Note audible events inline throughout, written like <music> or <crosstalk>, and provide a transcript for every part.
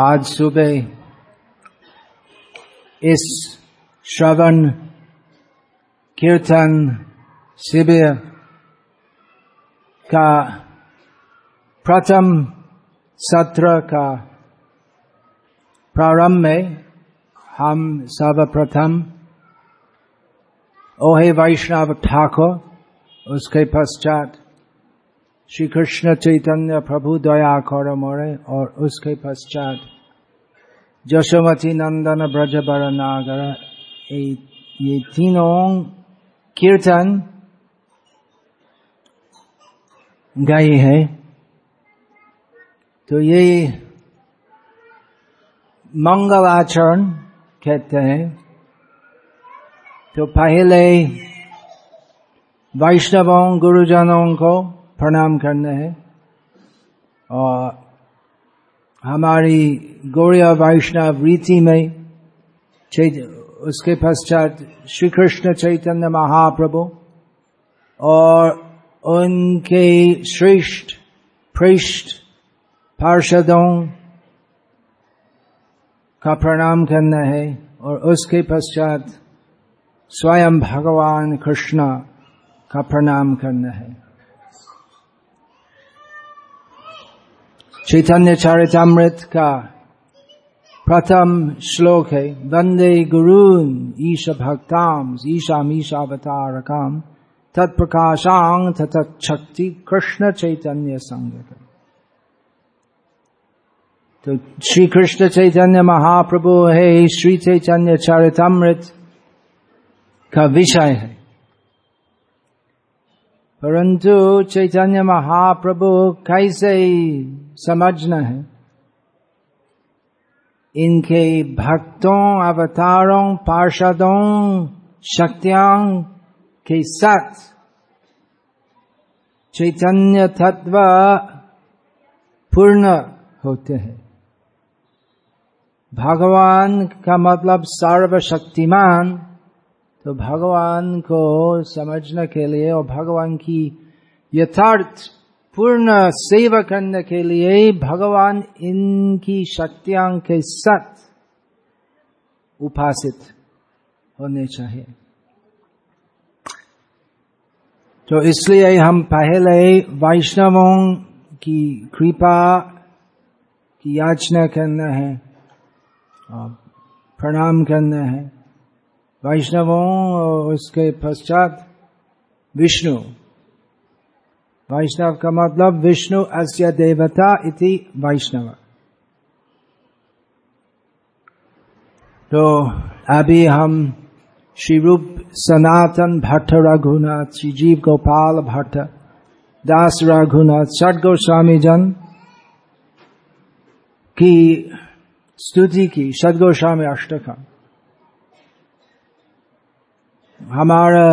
आज सुबह इस श्रवण कीर्तन शिविर का प्रथम सत्र का प्रारंभ में हम सर्वप्रथम ओहे वैष्णव ठाकुर, उसके पश्चात श्री कृष्ण चैतन्य प्रभु दया कर मोरे और उसके पश्चात जशोमती नंदन ब्रज बर नागर, ये तीनों कीर्तन गाई है। तो ये मंगल आचरण कहते हैं। तो पहले वैष्णवों, गुरुजनों को प्रणाम करना है। और हमारी गौड़िया वैष्णव रीति में उसके पश्चात श्री कृष्ण चैतन्य महाप्रभु और उनके श्रेष्ठ पृष्ठ पार्षदों का प्रणाम करना है और उसके पश्चात स्वयं भगवान कृष्ण का प्रणाम करना है। चैतन्य चरितमृत का प्रथम श्लोक है वंदे गुरून ईश भक्ताम ईशाम ईशावतारकाम तत्प्रकाशांग तत्शक्ति कृष्ण चैतन्य संग तो श्री कृष्ण चैतन्य महाप्रभु है श्री चैतन्य चरितमृत का विषय है परंतु चैतन्य महाप्रभु कैसे समझना है। इनके भक्तों, अवतारों, पार्षदों, शक्तियाँ के साथ चैतन्य तत्व पूर्ण होते हैं। भगवान का मतलब सर्वशक्तिमान तो भगवान को समझने के लिए और भगवान की यथार्थ पूर्ण सेवा करने के लिए भगवान इनकी शक्तियाँ के साथ उपासित होने चाहिए। तो इसलिए हम पहले वैष्णवों की कृपा की याचना करना है प्रणाम करना है। वैष्णवों और उसके पश्चात विष्णु। वैष्णव का मतलब विष्णु अस्य देवता इति वैष्णव। तो अभी हम श्री रूप सनातन भट्ट रघुनाथ श्री जीव गोपाल भट्ट, दास रघुनाथ सट गोस्वामी जन की स्तुति की सद गोस्वामी अष्टका हमारा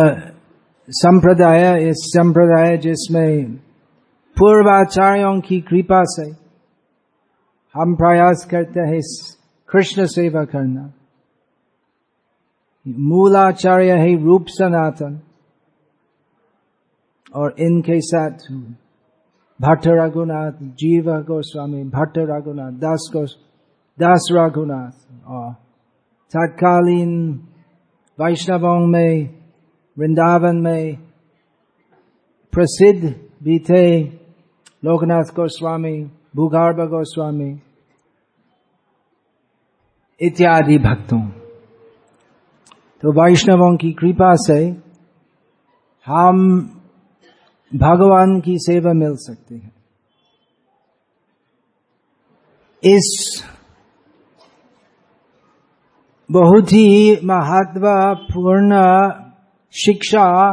संप्रदाय, इस संप्रदाय जिसमें पूर्वाचार्यों की कृपा से हम प्रयास करते हैं कृष्ण सेवा करना। मूलाचार्य है रूप सनातन और इनके साथ भट्ट रघुनाथ जीव गोस्वामी भट्ट रघुनाथ दास गो दास रघुनाथ और तत्कालीन वैष्णवों में वृंदावन में प्रसिद्ध भी थे लोकनाथ गोस्वामी, भूगर्भ गोस्वामी इत्यादि भक्तों। तो वैष्णवों की कृपा से हम भगवान की सेवा मिल सकती है। इस बहुत ही महत्वपूर्ण शिक्षा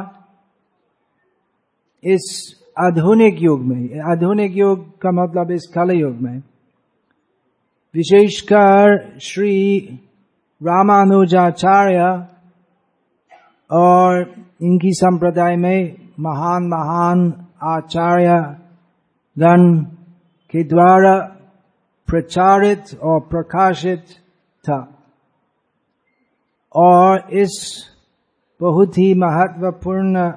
इस आधुनिक युग में, आधुनिक युग का मतलब इस कल युग में। विशेषकर श्री रामानुजाचार्य और इनकी संप्रदाय में महान महान आचार्य गण के द्वारा प्रचारित और प्रकाशित था। और इस बहुत ही महत्वपूर्ण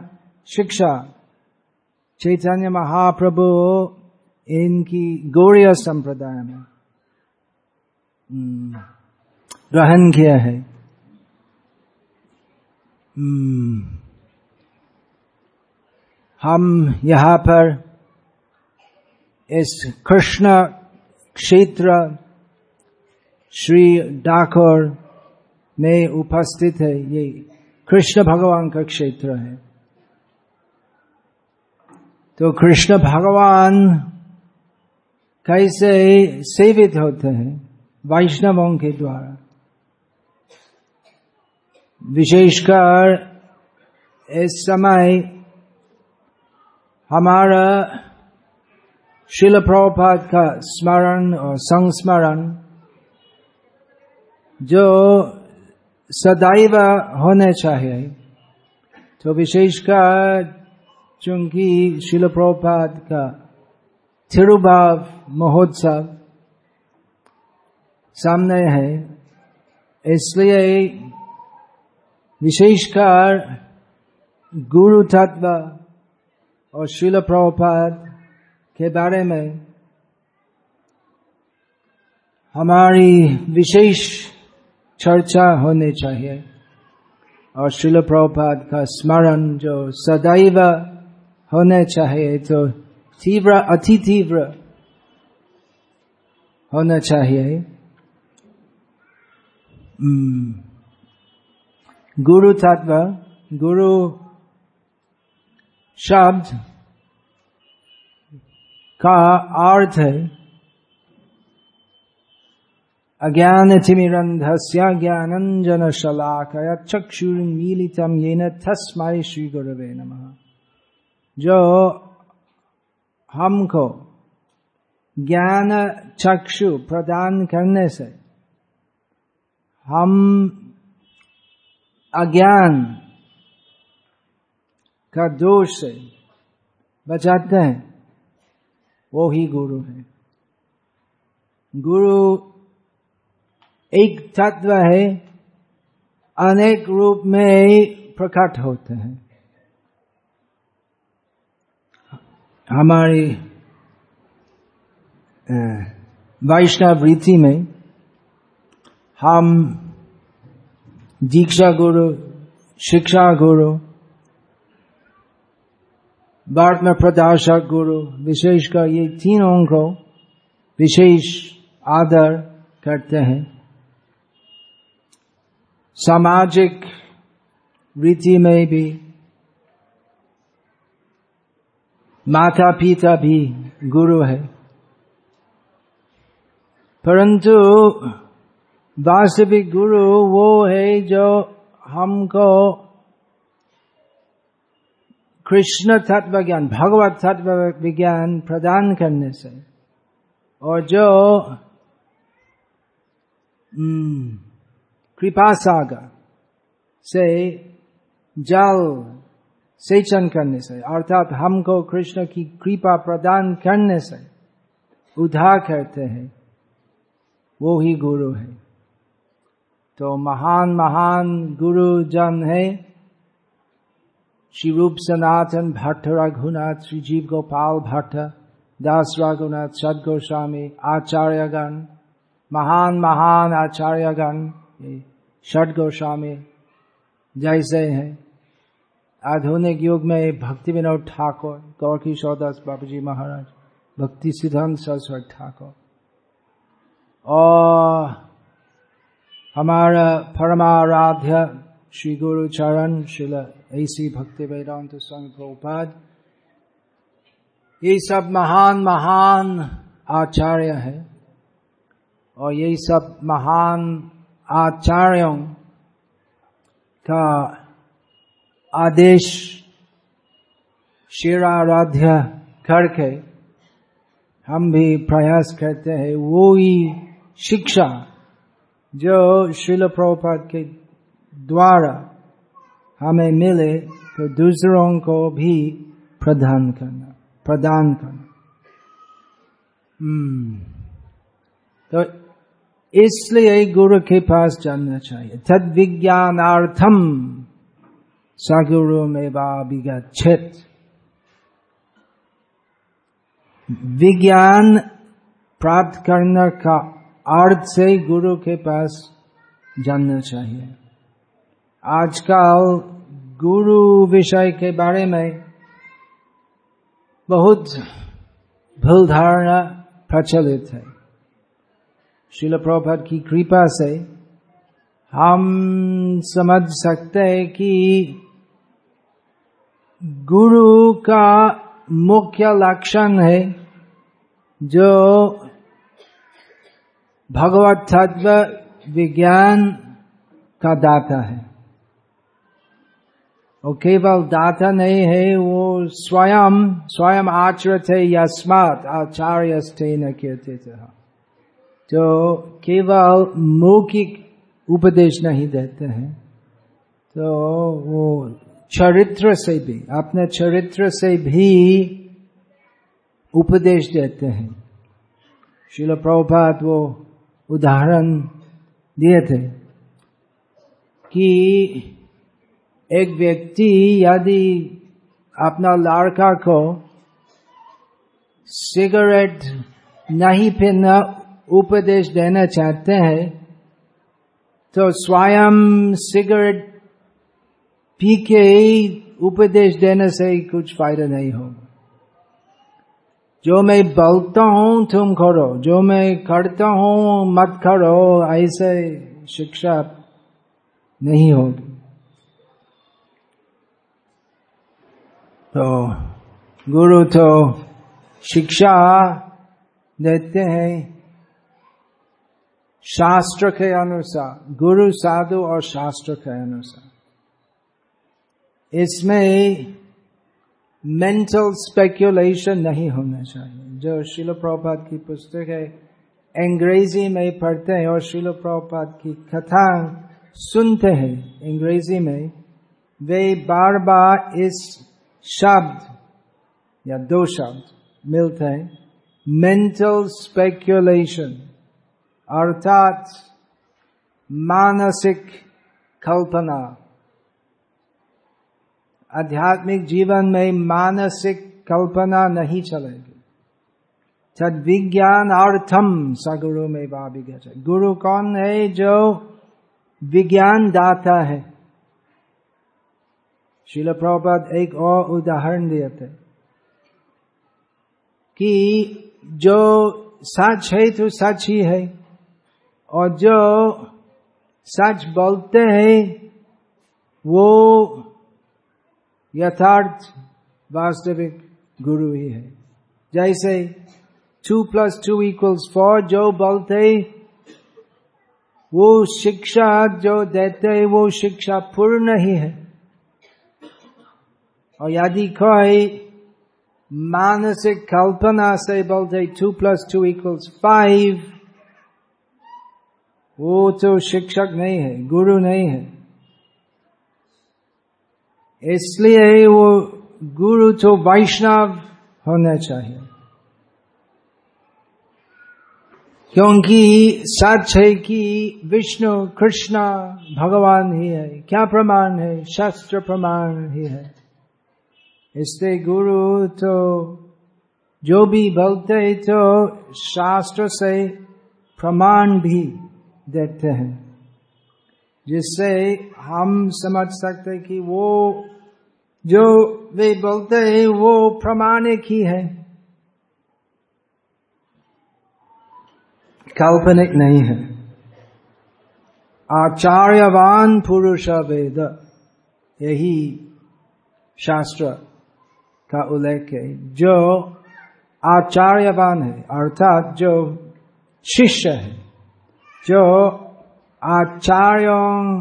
शिक्षा। चैतन्य महाप्रभु इनकी गौड़िया संप्रदाय में। हम्म, ग्रहण किया है। हम्म, हम यहाँ पर इस कृष्ण क्षेत्र श्री डाकोर में उपस्थित है। ये कृष्ण भगवान का क्षेत्र है। तो कृष्ण भगवान कैसे सेवित होते हैं वैष्णवों के द्वारा? विशेषकर इस समय हमारा शिल प्रभुपाद का स्मरण और संस्मरण जो सदैव होने चाहिए। तो विशेषकर चूँकि शिल प्रभुपाद का थिरुभाव महोत्सव सामने है। इसलिए विशेषकर गुरु तत्व और शिल प्रभुपाद के बारे में हमारी विशेष चर्चा होने चाहिए। और शिल प्रभुपाद का स्मरण जो सदैव होने चाहिए तो तीव्र, अति तीव्र होना चाहिए। गुरु तत्व, गुरु शब्द का अर्थ है अज्ञान तिमिरंधस्य ज्ञानंजन शलाकय चक्षुर्मीलितम येन तस्माय श्री गुरवे नमः। जो हमको ज्ञान चक्षु प्रदान करने से हम अज्ञान का दोष से बचाते हैं, वो ही गुरु है। गुरु एक तत्व है, अनेक रूप में प्रकट होते हैं। हमारी वैष्णव रीति में हम दीक्षा गुरु, शिक्षा गुरु भारत में प्रदाशक गुरु, विशेषकर ये तीनों को विशेष आदर करते हैं। सामाजिक रीति में भी माता पिता भी गुरु है परंतु वास्तविक गुरु वो है जो हमको कृष्ण तत्व ज्ञान भगवत तत्व विज्ञान प्रदान करने से और जो कृपा सागर से जल सेचन करने से, अर्थात हमको कृष्ण की कृपा प्रदान करने से, उद्धार करते हैं। वो ही गुरु है। तो महान महान गुरु जन है। श्री रूप सनातन भट्ट, रघुनाथ, श्री जीव गोपाल भट्ट, दास रघुनाथ सद गोस्वामी आचार्यगण, महान महान आचार्यगण षड गोस्वामी जैसे हैं। आधुनिक युग में भक्ति विनोद ठाकुर, गौर दास बाबू जी महाराज, भक्ति सिद्धांत सरस्वती ठाकुर। और हमारा परमाराध्य श्री गुरु चरण शिल, ऐसी भक्ति वेदांत संघ प्रभुपाद ये सब महान महान आचार्य है। और यही सब महान आचार्यों का आदेश शिराराध्य करके हम भी प्रयास करते हैं। वो ही शिक्षा जो शिल प्रभुपाद के द्वारा हमें मिले तो दूसरों को भी प्रदान करना प्रदान करना। हम्म। तो इसलिए गुरु के पास जानना चाहिए। तद विज्ञानार्थम सगुरु में विगछित विज्ञान प्राप्त करने का अर्थ से गुरु के पास जानना चाहिए। आजकल गुरु विषय के बारे में बहुत भूल धारणा प्रचलित है। शिल प्रभात की कृपा से हम समझ सकते हैं कि गुरु का मुख्य लक्षण है जो भगवत तत्व विज्ञान का दाता है वो केवल दाता नहीं है वो स्वयं स्वयं आचरत है यस्मात आचार्य न कहते थे तो केवल मौखिक उपदेश नहीं देते हैं। तो वो चरित्र से भी, अपने चरित्र से भी उपदेश देते हैं। शिल प्रभुपात वो उदाहरण दिए थे कि एक व्यक्ति यदि अपना लड़का को सिगरेट नहीं पीना उपदेश देना चाहते हैं तो स्वयं सिगरेट पी के ही उपदेश देने से कुछ फ़ायदा नहीं होगा। जो मैं बोलता हूँ, तुम करो। जो मैं करता हूँ, मत करो। ऐसे शिक्षा नहीं होगी। तो गुरु तो शिक्षा देते हैं। शास्त्र के अनुसार, गुरु साधु और शास्त्र के अनुसार। इसमें मेंटल स्पेक्यूलेशन नहीं होना चाहिए। जो शिल प्रभात की पुस्तक है, अंग्रेज़ी में पढ़ते हैं और शिल प्रभात की कथा सुनते हैं, अंग्रेज़ी में, वे बार बार इस शब्द या दो शब्द मिलते हैं मेंटल स्पेक्यूलेशन अर्थात मानसिक कल्पना। आध्यात्मिक जीवन में मानसिक कल्पना नहीं चलेगी। तद विज्ञान अर्थम सगुरु में भाभी गुरु कौन है जो विज्ञान दाता है? शिल प्रभुपद एक और उदाहरण दिए थे कि जो सच है तो सच ही है। और जो सच बोलते हैं, वो यथार्थ वास्तविक गुरु ही है। जैसे two plus two equals four जो बोलते वो शिक्षा जो देते वो शिक्षा पूर्ण ही है। और यदि कोई मानसिक कल्पना से बोलते two plus two equals five वो तो शिक्षक नहीं है, गुरु नहीं है। इसलिए वो गुरु तो वैष्णव होना चाहिए। क्योंकि सच है कि विष्णु, कृष्ण, भगवान ही है। क्या प्रमाण है? शास्त्र प्रमाण ही है। इसलिए गुरु तो जो भी बोलते तो शास्त्र से प्रमाण भी देते हैं। जिससे हम समझ सकते कि वो, जो वे बोलते हैं, वो प्रमाणिक ही है। काल्पनिक नहीं है। आचार्यवान पुरुष वेद, यही शास्त्र का उल्लेख है। जो आचार्यवान है, अर्थात जो शिष्य है। जो आचार्यों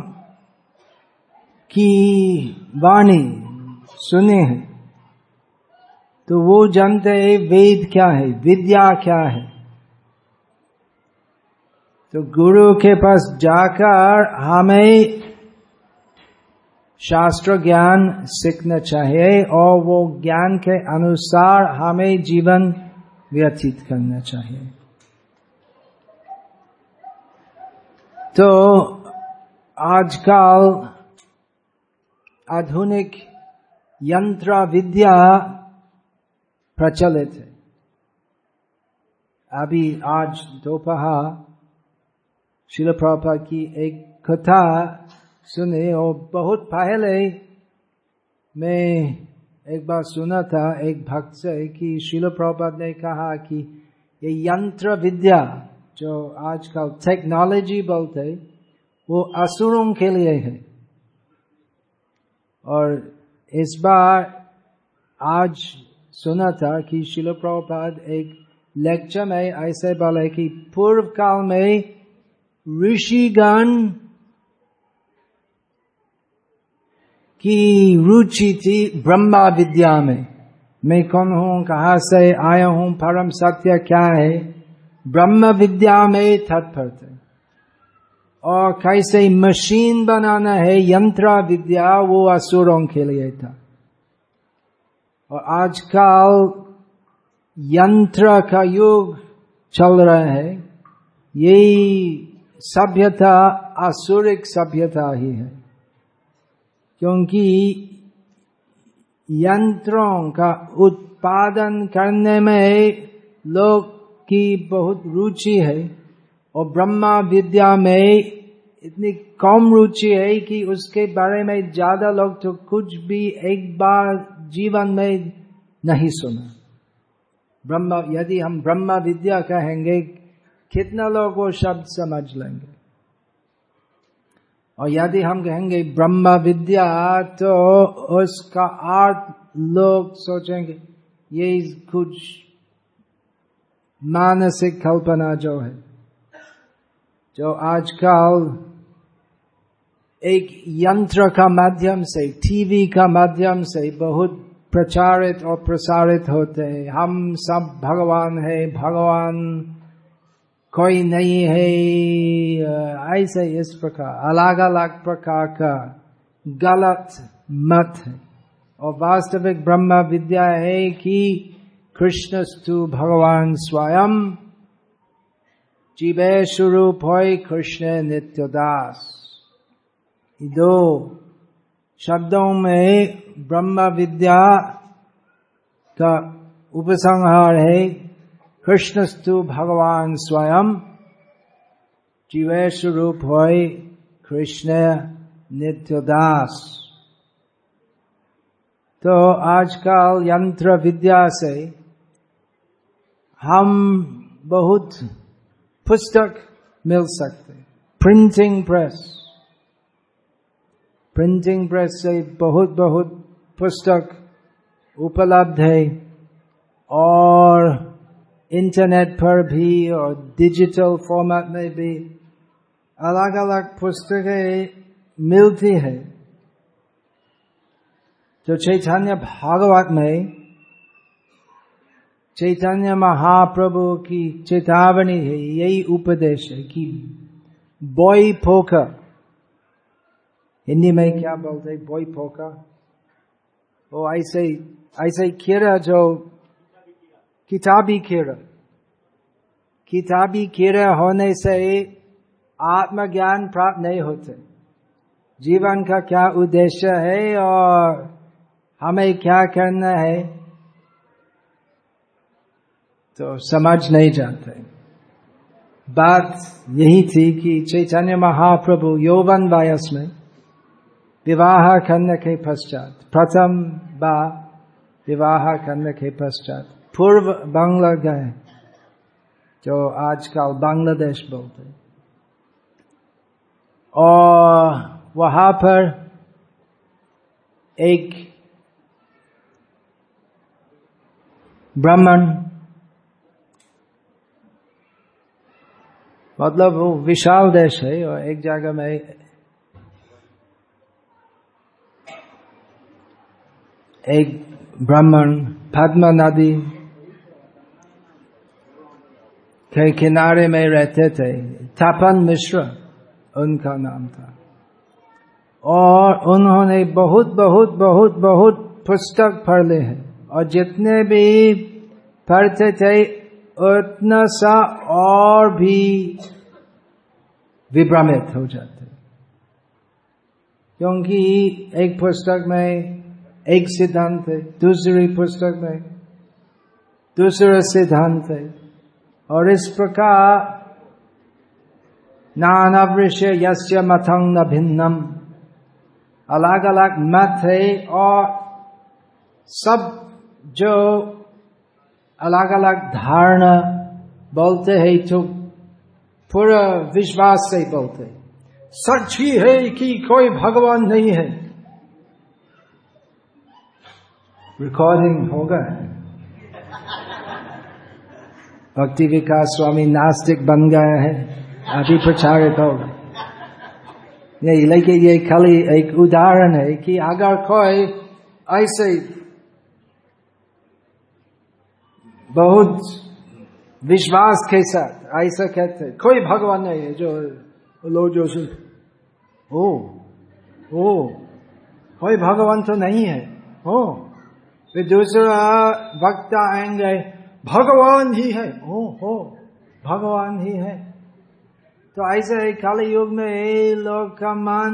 की वाणी सुने हैं तो वो जानते हैं वेद क्या है, विद्या क्या है। तो गुरु के पास जाकर हमें शास्त्र ज्ञान सीखना चाहिए और वो ज्ञान के अनुसार हमें जीवन व्यतीत करना चाहिए। तो आजकल आधुनिक यंत्र विद्या प्रचलित है। अभी आज दोपहर शिल प्रभा की एक कथा सुने और बहुत पहले मैं एक बार सुना था एक भक्त से कि शिल प्रभुपाद ने कहा कि ये यंत्र विद्या जो आजकल टेक्नोलॉजी बोलते वो असुरों के लिए है। और इस बार आज सुना था कि शिल प्रभुपाद एक लेक्चर में ऐसे बोले कि पूर्व काल में ऋषिगण की रुचि थी ब्रह्मा विद्या में। मैं कौन हूँ, कहा से आया हूँ, परम सत्य क्या है? ब्रह्म विद्या में तत्पर थे। और कैसे मशीन बनाना है, यंत्र विद्या, वो असुरों के लिए था। और आजकल यंत्र का युग चल रहा है। यही सभ्यता, असुरिक सभ्यता ही है। क्योंकि यंत्रों का उत्पादन करने में लोग की बहुत रुचि है और ब्रह्मा विद्या में इतनी कम रुचि है कि उसके बारे में ज़्यादा लोग तो कुछ भी एक बार जीवन में नहीं सुना। ब्रह्मा, यदि हम ब्रह्मा विद्या कहेंगे, कितना लोग वो शब्द समझ लेंगे? और यदि हम कहेंगे ब्रह्मा विद्या तो उसका अर्थ लोग सोचेंगे, ये कुछ मानसिक कल्पना जो है, जो आजकल एक यंत्र का माध्यम से टीवी का माध्यम से बहुत प्रचारित और प्रसारित होते हैं। हम सब भगवान है, भगवान कोई नहीं है। ऐसे इस प्रकार अलग अलग प्रकार का गलत मत है। और वास्तविक ब्रह्म विद्या है कि कृष्णस्तु भगवान स्वयं जीवे स्वरूप हो कृष्ण नित्यदास दो शब्दों में ब्रह्म विद्या का उपसंहार है कृष्णस्तु भगवान स्वयं जीवे स्वरूप हो कृष्ण नित्यदास तो आजकल यंत्र विद्या से हम बहुत पुस्तक मिल सकते प्रिंटिंग प्रेस प्रिंटिंग प्रेस से बहुत बहुत पुस्तक उपलब्ध है। और इंटरनेट पर भी और डिजिटल फॉर्मेट में भी अलग अलग पुस्तकें मिलती है। तो चैतन्य भागवत में चैतन्य महाप्रभु की चेतावनी है, यही उपदेश है कि बॉय फोका। हिंदी में क्या बोलते बॉय फोका? वो ऐसे ऐसे खीरा जो किताबी खीरा किताबी खीरा होने से आत्मज्ञान प्राप्त नहीं होते। जीवन का क्या उद्देश्य है और हमें क्या करना है? तो समझ नहीं जाते बात यही थी कि चैतन्य महाप्रभु यौवन वायस में विवाह करने के पश्चात, प्रथम बा विवाह करने के पश्चात पूर्व बांग्ला गए, जो आजकल बांग्लादेश बोलते और वहाँ पर एक ब्राह्मण मतलब वो विशाल देश है और एक जगह में एक ब्राह्मण पद्मा नदी के किनारे में रहते थे। थापन मिश्र, उनका नाम था। और उन्होंने बहुत बहुत बहुत बहुत पुस्तक पढ़े हैं। और जितने भी पढ़ते थे उतना सा और भी विभ्रमित हो जाते क्योंकि एक पुस्तक में एक सिद्धांत है, दूसरी पुस्तक में दूसरा सिद्धांत है। और इस प्रकार नाना यस्य मथंग न भिन्नम। अलग अलग मत है और सब जो अलग अलग धारणा बोलते हैं तो पूरा विश्वास से बोलते सच ही है कि कोई भगवान नहीं है। रिकॉर्डिंग होगा। भक्ति विकास स्वामी नास्तिक बन गए हैं। अभी प्रचारित होगा। नहीं, लेकिन ये खाली एक उदाहरण है कि अगर कोई ऐसे बहुत विश्वास के साथ, ऐसा कहते कोई भगवान नहीं है जो लोग जो सुन ओ ओ, कोई भगवान तो नहीं है। ओ, फिर दूसरा वक्ता आएँगे, भगवान ही है। ओ, हो, भगवान ही है। तो ऐसे काली युग में लोग का मन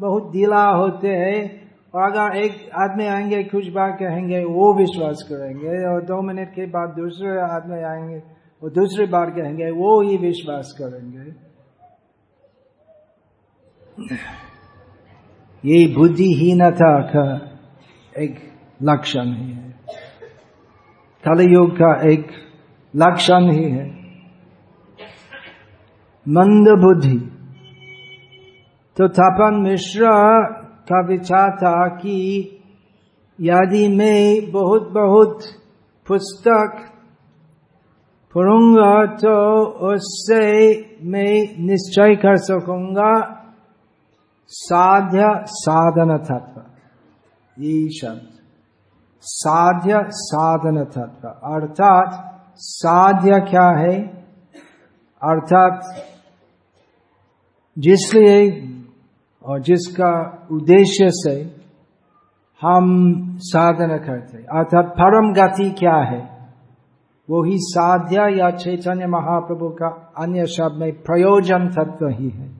बहुत ढीला होते हैं। अगर एक आदमी आएँगे, कुछ बात कहेंगे, वो विश्वास करेंगे और दो मिनट के बाद दूसरे आदमी आएँगे वो दूसरी बार कहेंगे, वो ही विश्वास करेंगे। ये बुद्धिहीनता का एक लक्षण ही है। कलयुग का एक लक्षण ही है। मंद बुद्धि। तो थापन मिश्र विचार था कि यदि मैं बहुत बहुत पुस्तक पढ़ूँगा तो उससे मैं निश्चय कर सकूँगा, साध्य साधन तत्व। ये शब्द। साध्य साधन तत्व। अर्थात साध्य क्या है? अर्थात जिसलिए और जिसका उद्देश्य से हम साधना करते अर्थात परम गति क्या है? वो ही साध्य या चैतन्य महाप्रभु का अन्य शब्द में प्रयोजन तत्व ही है।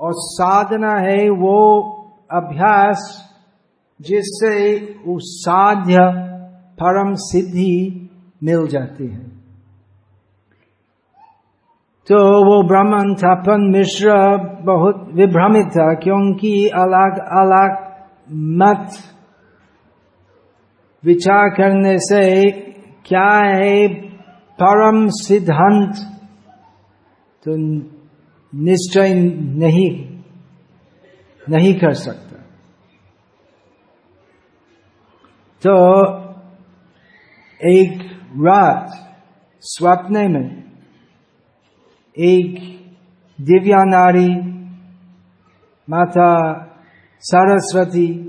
और साधना है वो अभ्यास जिससे उस साध्य परम सिद्धि मिल जाती है। तो वो ब्राह्मण थापन मिश्र बहुत विभ्रमित था, क्योंकि अलग अलग मत विचार करने से क्या है, परम सिद्धांत तो निश्चय नहीं नहीं कर सकता। तो एक रात, स्वप्न में एक दिव्या नारी माता सरस्वती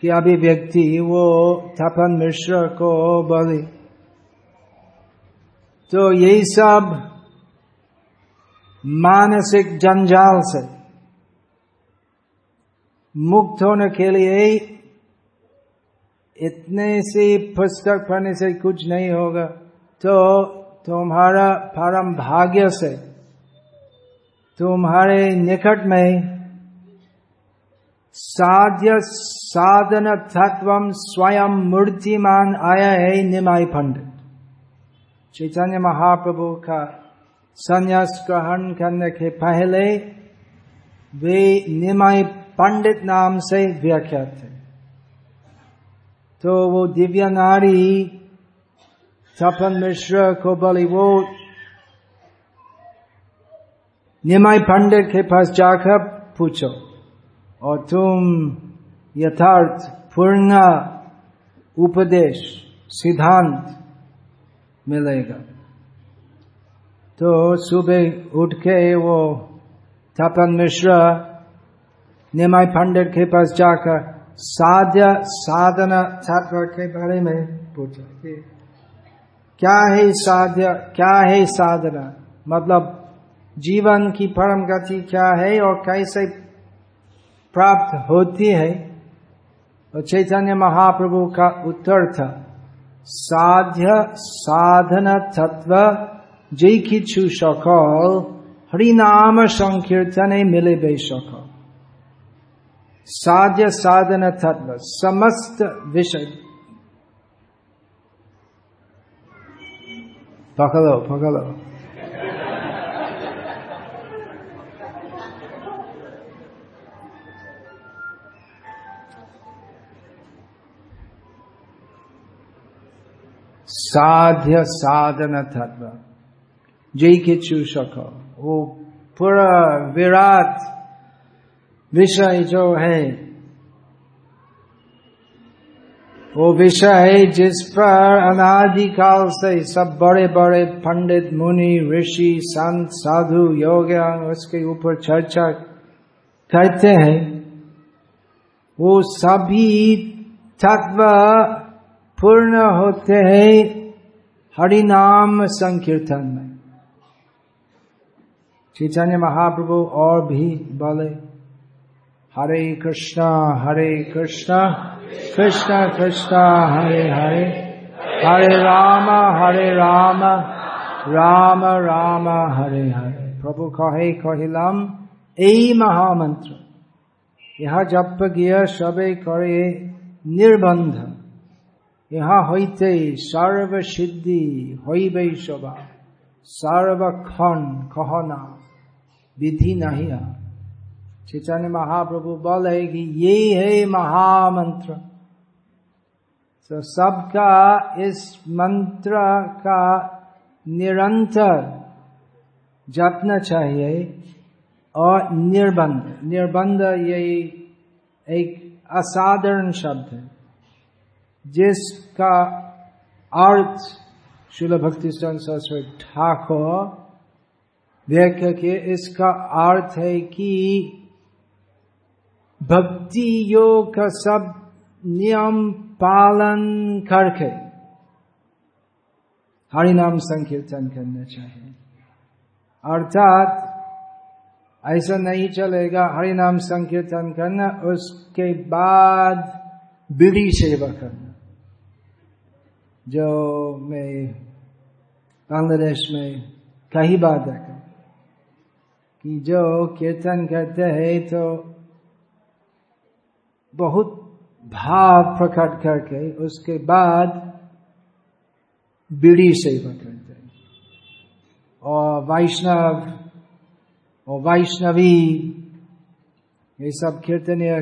की अभिव्यक्ति, वो थपन मिश्र को बोली। तो यही सब मानसिक जंजाल से मुक्त होने के लिए इतने से पुस्तक पढ़ने से कुछ नहीं होगा। तो तुम्हारा परम भाग्य से, तुम्हारे निकट में साध्य साधन तत्व स्वयं मूर्तिमान आया है निमाई पंडित। चैतन्य महाप्रभु का संन्यास ग्रहण करने के पहले वे निमाई पंडित नाम से व्याख्यात थे। तो वो दिव्य नारी सपन मिश्र को बोली वो निमाई पंडित के पास जाकर पूछो और तुम यथार्थ पूर्ण उपदेश सिद्धांत मिलेगा तो सुबह उठ के वो तपन मिश्रा निमाय पंडित के पास जाकर साध्य साधना तत्व के बारे में पूछा कि क्या है साध्य? क्या है साधना? मतलब जीवन की परम गति क्या है और कैसे प्राप्त होती है? और चैतन्य महाप्रभु का उत्तर था, साध्य साधन तत्व जय किच्छु सकल, हरिनाम संकीर्तन मिले बे सकल। साध्य साधन तत्व, समस्त विषय पकड़ो पकड़ो साध्य साधन तत्व जय के चूषक वो पूरा विराट विषय जो है वो विषय जिस पर अनादिकाल से सब बड़े बड़े पंडित, मुनि, ऋषि, संत, साधु योग उसके ऊपर चर्चा करते हैं। वो सभी तत्व पूर्ण होते हैं हरिनाम संकीर्तन में। चैतन्य महाप्रभु और भी बोले, हरे कृष्णा हरे कृष्णा। कृष्णा कृष्णा हरे हरे हरे राम हरे राम राम राम हरे हरे प्रभु कहे कहिलाम এই মহামন্ত্র ইহা জপ গিয়া সবে করে নির্বন্ধ ইহা হইতে সর্বসিদ্ধি হইবে সবা সর্বক্ষণ कहना विधि नहीं चैतन्य महाप्रभु बोल है कि ये है महामंत्र। तो सबका इस मंत्र का निरंतर जपना चाहिए और निर्बंध। निर्बंध ये एक असाधारण शब्द है, जिसका अर्थ शिल भक्ति सरस्वती ठाकुर व्याख्या के इसका अर्थ है कि भक्ति योग का सब नियम पालन करके हरिनाम संकीर्तन करना चाहिए। अर्थात, ऐसा नहीं चलेगा, हरिनाम संकीर्तन करना, उसके बाद बीड़ी सेवा करना। जो मैं बांग्लादेश में कई बार देखा, कि जो कीर्तन करते हैं तो बहुत भाव प्रकट करके उसके बाद बीड़ी सेवा करते और वैष्णव, और वैष्णवी, ये सब कीर्तनीय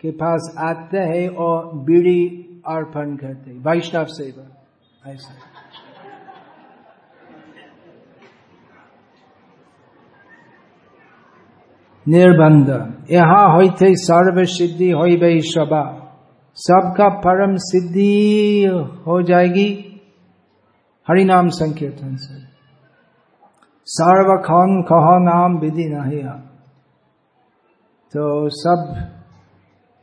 के पास आते हैं और बीड़ी अर्पण करते वैष्णव सेवा ऐसा। निर्बंध यहाँ होते सर्व सिद्धि हो सभा सबका परम सिद्धि हो जाएगी हरिनाम संकीर्तन से सर्वखन कह नाम विधि नहीं तो सब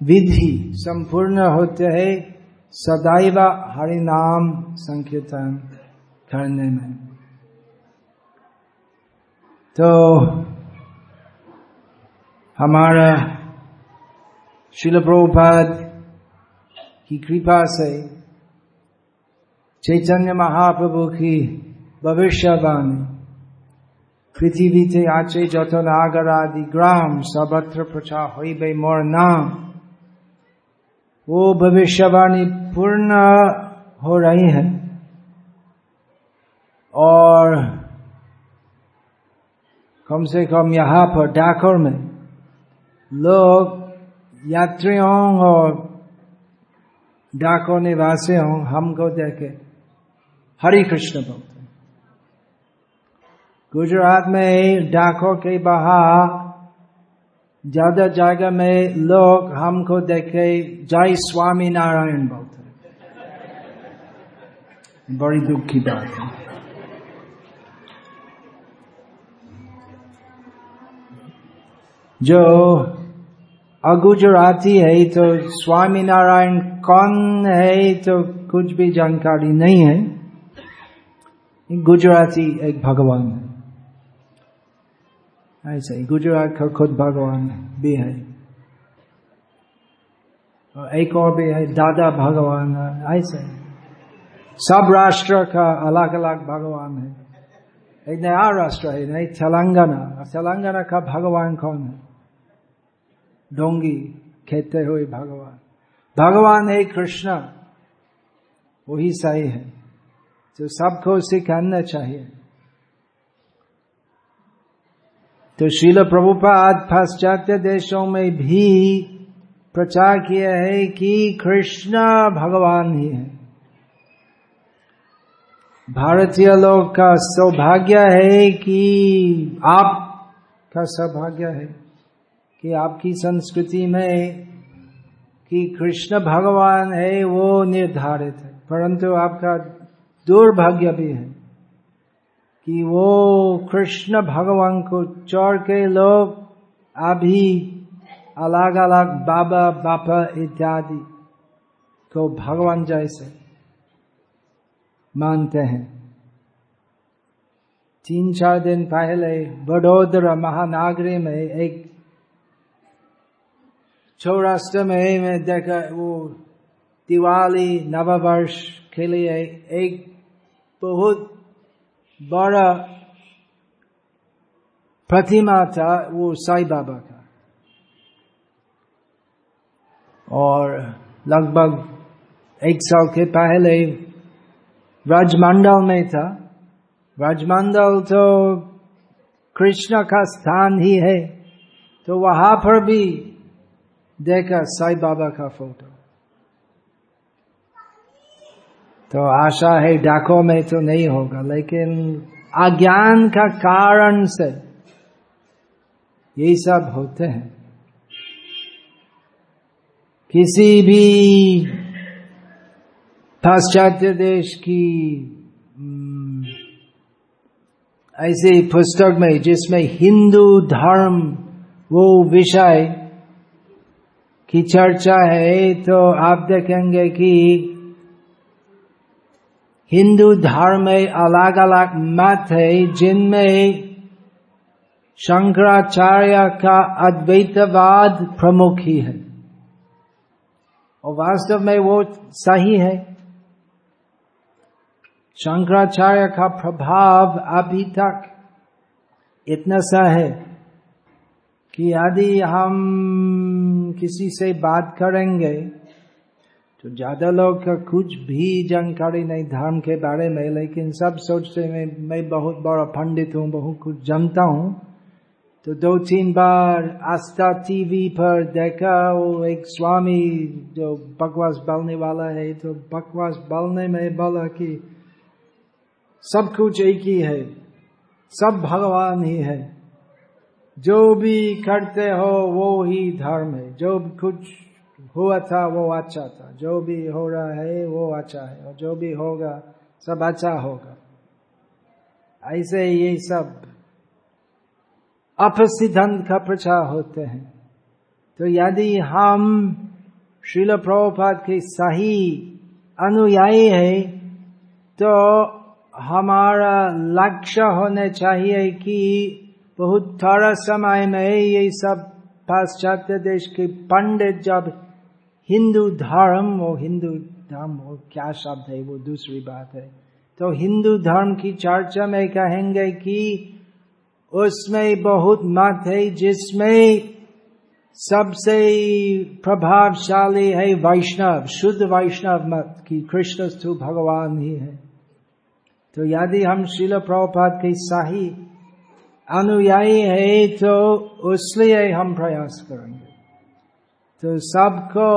विधि संपूर्ण होते हैं। सदैव हरिनाम संकीर्तन करने में। तो हमारा शिल प्रभुपाद की कृपा से चैतन्य महाप्रभु की भविष्यवाणी पृथ्वी से आचे जतन आगर आदि ग्राम सर्वत्र प्रचार हो मोर नाम वो भविष्यवाणी पूर्ण हो रही है और कम से कम यहाँ पर डाकोर में लोग यात्रियों और डाको निवासी हों, हमको देखे हरि कृष्ण बोलते गुजरात में डाको के बाहर ज़्यादा जगह में लोग हमको देखे जय स्वामी नारायण बोलते बड़ी दुख की बात है। जो अगुजराती है तो स्वामी नारायण कौन है तो कुछ भी जानकारी नहीं है। गुजराती एक भगवान है। ऐसे ही गुजरात का खुद भगवान भी है। और एक और भी है, दादा भगवान है, ऐसे सब राष्ट्र का अलग अलग भगवान है। एक नया राष्ट्र है, नहीं, तेलंगाना। तेलंगाना का भगवान कौन है? डोंगी खेते हुए भगवान। भगवान, है कृष्ण, वही सही है जो सबको सिखाना चाहिए। तो शिल प्रभुपाद पाश्चात्य देशों में भी प्रचार किया है कि कृष्ण भगवान ही है। भारतीय लोग का सौभाग्य है कि आप का सौभाग्य है। कि आपकी संस्कृति में कि कृष्ण भगवान है, वो निर्धारित है। परंतु आपका दुर्भाग्य भी है कि वो कृष्ण भगवान को चौड़ के लोग, अभी अलग अलग बाबा, बापा इत्यादि को भगवान जैसे मानते हैं। तीन चार दिन पहले बड़ोदरा महानागरी में एक सौराष्ट्र में मैं देखा वो दिवाली नववर्ष के लिए एक बहुत बड़ा प्रतिमा था वो साई बाबा का और लगभग एक साल के पहले राजमंडल में था राजमंडल तो कृष्ण का स्थान ही है तो वहाँ पर भी देखा, साई बाबा का फ़ोटो। तो आशा है डाको में तो नहीं होगा, लेकिन अज्ञान का कारण से यही सब होते हैं। किसी भी पाश्चात्य देश की ऐसी पुस्तक में जिसमें हिंदू धर्म वो विषय की चर्चा है तो आप देखेंगे कि हिंदू धर्म में अलग अलग मत है, जिनमें शंकराचार्य का अद्वैतवाद प्रमुख ही है। और वास्तव में वो सही है। शंकराचार्य का प्रभाव अभी तक इतना सा है। कि यदि हम किसी से बात करेंगे तो ज़्यादा लोग का कुछ भी जानकारी नहीं धर्म के बारे में, लेकिन सब सोचते मैं मैं बहुत बड़ा पंडित हूँ, बहुत कुछ जानता हूँ। तो दो तीन बार आस्था टीवी पर देखा, वो एक स्वामी जो बकवास बोलने वाला है तो बकवास बोलने में बोला कि सब कुछ एक ही है, सब भगवान ही है। जो भी करते हो, वो ही धर्म है। जो कुछ हुआ था, वो अच्छा था। जो भी हो रहा है, वो अच्छा है। और जो भी होगा, सब अच्छा होगा। ऐसे ये सब अपसिद्धांत का प्रचार होते हैं। तो यदि हम शिल प्रभुपाद के सही अनुयायी है तो हमारा लक्ष्य होने चाहिए कि बहुत थोड़ा समय में ये सब पाश्चात्य देश के पंडित जब हिंदू धर्म वो हिंदू धर्म वो क्या शब्द है वो दूसरी बात है। तो हिंदू धर्म की चर्चा में कहेंगे कि उसमें बहुत मत है जिसमें सबसे प्रभावशाली है वैष्णव, शुद्ध वैष्णव मत की कृष्ण भगवान ही है। तो यदि हम शिल प्रभुपाद के शाही अनुयायी है तो उसलिए हम प्रयास करेंगे। तो सबको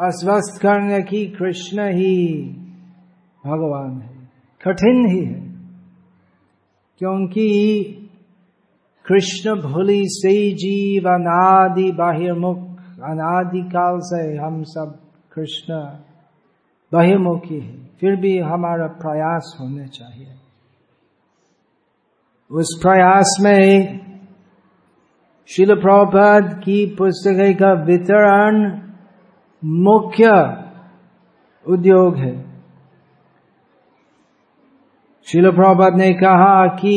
अस्वस्थ करने की कृष्ण ही भगवान है, कठिन ही है, क्योंकि कृष्ण भोली से जीव अनादि बाहिर्मुख अनादि काल से हम सब कृष्ण बहिर्मुखी है, फिर भी हमारा प्रयास होने चाहिए। उस प्रयास में शिल प्रभुपाद की पुस्तक का वितरण मुख्य उद्योग है। शिल प्रभुपाद ने कहा कि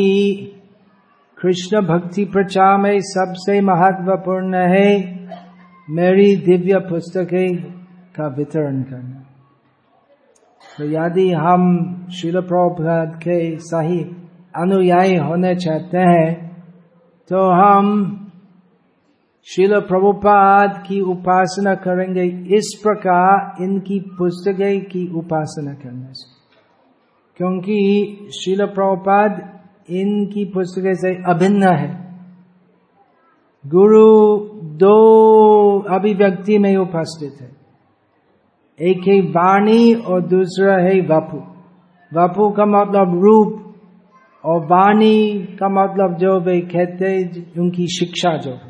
कृष्ण भक्ति प्रचार में सबसे महत्वपूर्ण है मेरी दिव्य पुस्तकें का वितरण करना। तो यदि हम शिल प्रभुपाद के सही अनुयायी होने चाहते हैं तो हम शिल प्रभुपाद की उपासना करेंगे। इस प्रकार इनकी पुस्तकें की उपासना करने से। क्योंकि शिल प्रभुपाद इनकी पुस्तकें से अभिन्न है। गुरु दो अभिव्यक्ति में उपस्थित है। एक है वाणी और दूसरा है वपु। वपु का मतलब रूप। और वाणी का मतलब जो वे कहते उनकी शिक्षा जो है।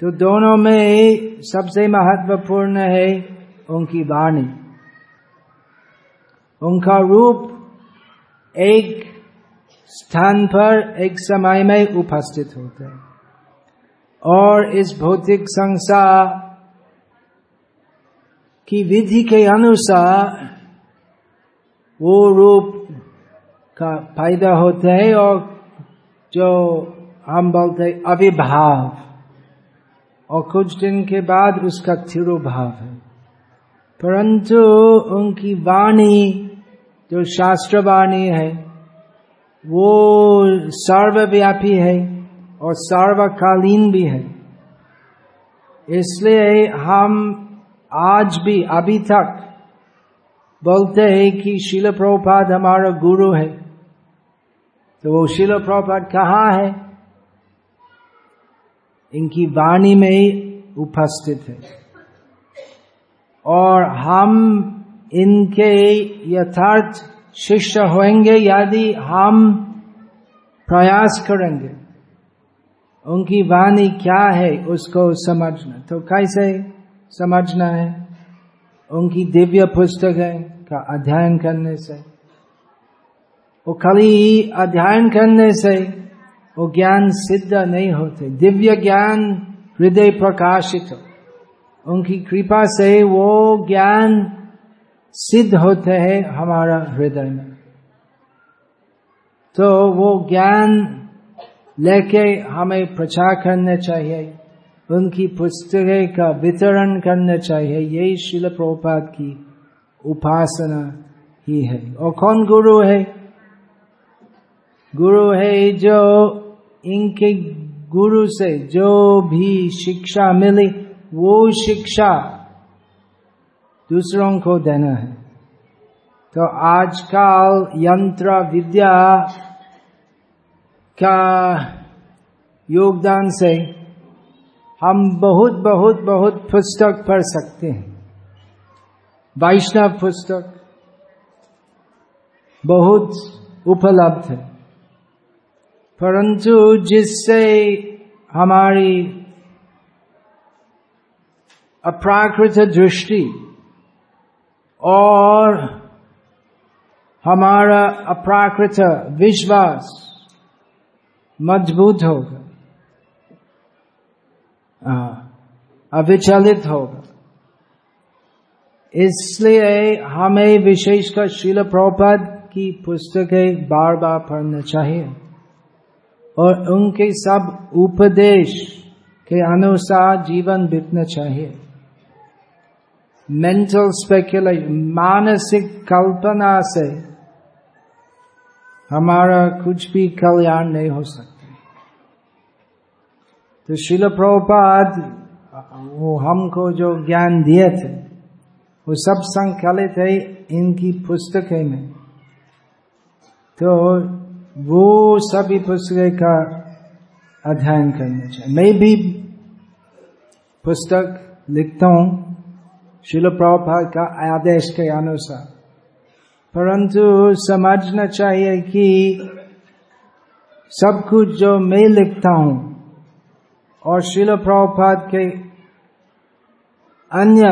तो दोनों में सबसे महत्वपूर्ण है उनकी वाणी। उनका रूप एक स्थान पर एक समय में उपस्थित होते हैं। और इस भौतिक संसार की विधि के अनुसार वो रूप का फ़ायदा होता है और जो हम बोलते अविभाव, और कुछ दिन के बाद उसका तिरुभाव है। परंतु उनकी वाणी, जो शास्त्र वाणी है, वो सर्वव्यापी है और सर्वकालीन भी है। इसलिए हम आज भी, अभी तक बोलते हैं कि शिल प्रभुपाद हमारा गुरु है। तो वो शिल प्रभुपाद कहाँ है? इनकी वाणी में ही उपस्थित है। और हम इनके यथार्थ शिष्य होंगे यदि हम प्रयास करेंगे। उनकी वाणी क्या है उसको समझना। तो कैसे समझना है? उनकी दिव्य पुस्तक है का अध्ययन करने से। वो खाली अध्ययन करने से वो ज्ञान सिद्ध नहीं होते। दिव्य ज्ञान हृदय प्रकाशित हो। उनकी कृपा से वो ज्ञान सिद्ध होते हैं हमारा हृदय में। तो वो ज्ञान लेके हमें प्रचार करना चाहिए, उनकी पुस्तकें का वितरण करना चाहिए, यही शिल प्रोपात की उपासना ही है। और कौन गुरु है? गुरु है जो इनके गुरु से जो भी शिक्षा मिली, वो शिक्षा दूसरों को देना है। तो आजकल यंत्र विद्या का योगदान से हम बहुत बहुत बहुत पुस्तक पढ़ सकते हैं। वैष्णव पुस्तक बहुत उपलब्ध है। परंतु जिससे हमारी अप्राकृत दृष्टि और हमारा अप्राकृत विश्वास मज़बूत होगा अविचलित होगा। इसलिए हमें विशेषकर शिल प्रपद की पुस्तकें बार बार पढ़ना चाहिए। और उनके सब उपदेश के अनुसार जीवन बीतना चाहिए। मेंटल स्पेकुलेशन मानसिक कल्पना से हमारा कुछ भी कल्याण नहीं हो सकता। तो शिल प्रोपाद वो हमको जो ज्ञान दिए थे, वो सब संकलित है इनकी पुस्तकें में। तो वो सभी पुस्तकें का अध्ययन करना चाहिए। मैं भी पुस्तक लिखता हूँ, शिल प्रभुपाद का आदेश के अनुसार। परंतु समझना चाहिए कि सब कुछ जो मैं लिखता हूँ और शिल प्रभुपाद के अन्य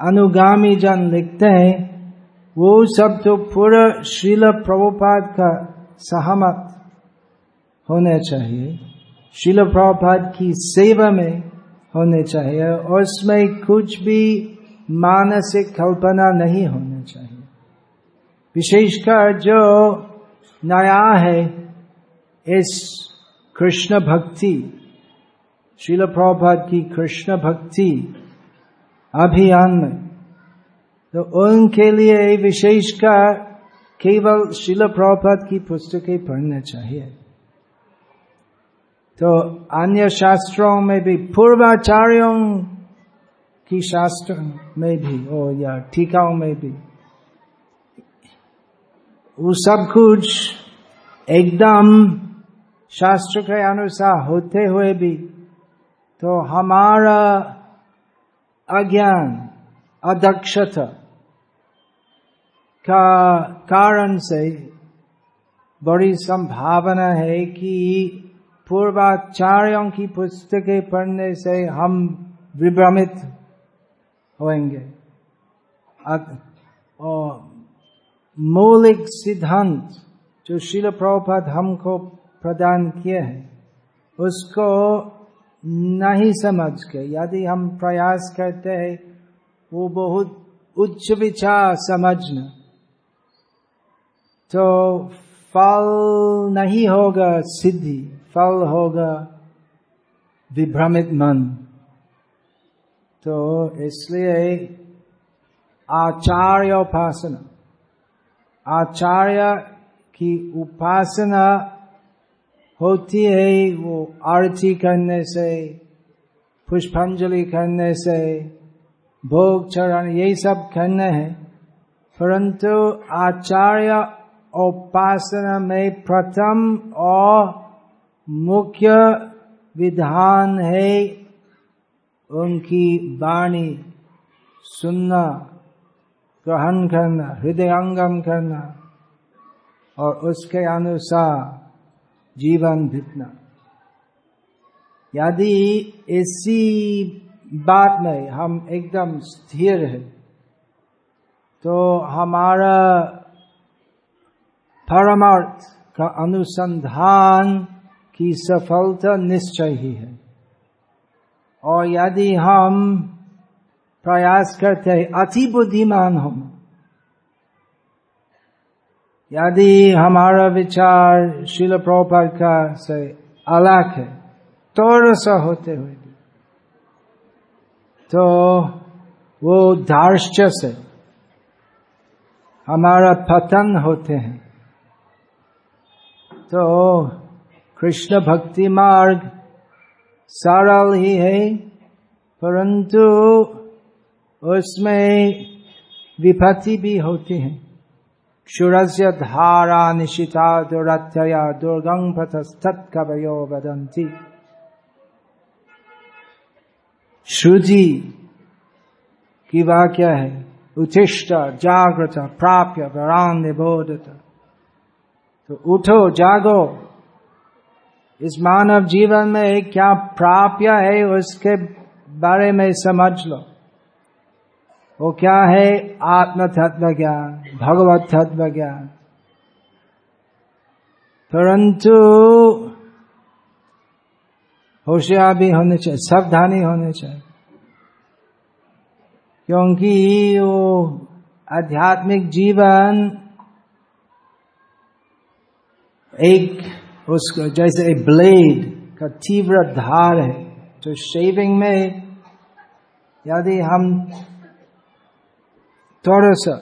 अनुगामी जन लिखते हैं, वो सब तो पूरा शिल प्रभुपाद का सहमत होना चाहिए। शिल प्रभात की सेवा में होने चाहिए और उसमें कुछ भी मानसिक कल्पना नहीं होना चाहिए। विशेषकर जो नया है, इस कृष्ण भक्ति, शिल प्रभात की कृष्ण भक्ति अभियान में तो उनके लिए विशेषकर केवल शिल प्रभात की पुस्तकें पढ़ना चाहिए। तो अन्य शास्त्रों में भी, पूर्वाचार्यों की शास्त्र में भी, और या टीकाओं में भी, वो सब कुछ एकदम शास्त्र के अनुसार होते हुए भी तो हमारा अज्ञान, अदक्षता का कारण से बड़ी संभावना है कि पूर्वाचार्यों की पुस्तकें पढ़ने से हम विभ्रमित होंगे। और मौलिक सिद्धांत जो शिल प्रभुपद हमको प्रदान किए हैं, उसको नहीं समझ के, यदि हम प्रयास करते हैं, वो बहुत उच्च विचार समझना। तो फल नहीं होगा सिद्धि, फल होगा विभ्रमित मन तो इसलिए आचार्य उपासना आचार्य की उपासना होती है वो आरती करने से, पुष्पांजलि करने से, भोग चरण यही सब करने हैं। परंतु आचार्य उपासना में प्रथम और मुख्य विधान है उनकी वाणी, सुनना, ग्रहण करना हृदयंगम करना और उसके अनुसार जीवन बीतना। यदि इसी बात में हम एकदम स्थिर है तो हमारा परमार्थ का अनुसंधान की सफलता निश्चय ही है और यदि हम प्रयास करते हैं अति बुद्धिमान हो यदि हमारा विचार शिल प्रोपर का से अलग है थोड़ा सा होते हुए तो वो दार्श्य से हमारा पतन होते हैं तो कृष्ण भक्ति मार्ग सरल ही है, परंतु उसमें विपत्ति भी होती है। क्षुरस्य धारा निशिता दुरथया दुर्गंग पथस्तत् कवयो वदंती श्रुति की वाक्य है उचिष्ट जागृत, प्राप्य, वरान निबोधत। तो उठो, जागो। इस मानव जीवन में क्या प्राप्य है, उसके बारे में समझ लो। वो क्या है? आत्म तत्व ज्ञान भगवत तत्व ज्ञान परंतु होशियार भी होने चाहिए, सावधानी होने चाहिए। क्योंकि वो आध्यात्मिक जीवन एक उसको जैसे एक ब्लेड का तीव्र धार है तो शेविंग में यदि हम थोड़ा सा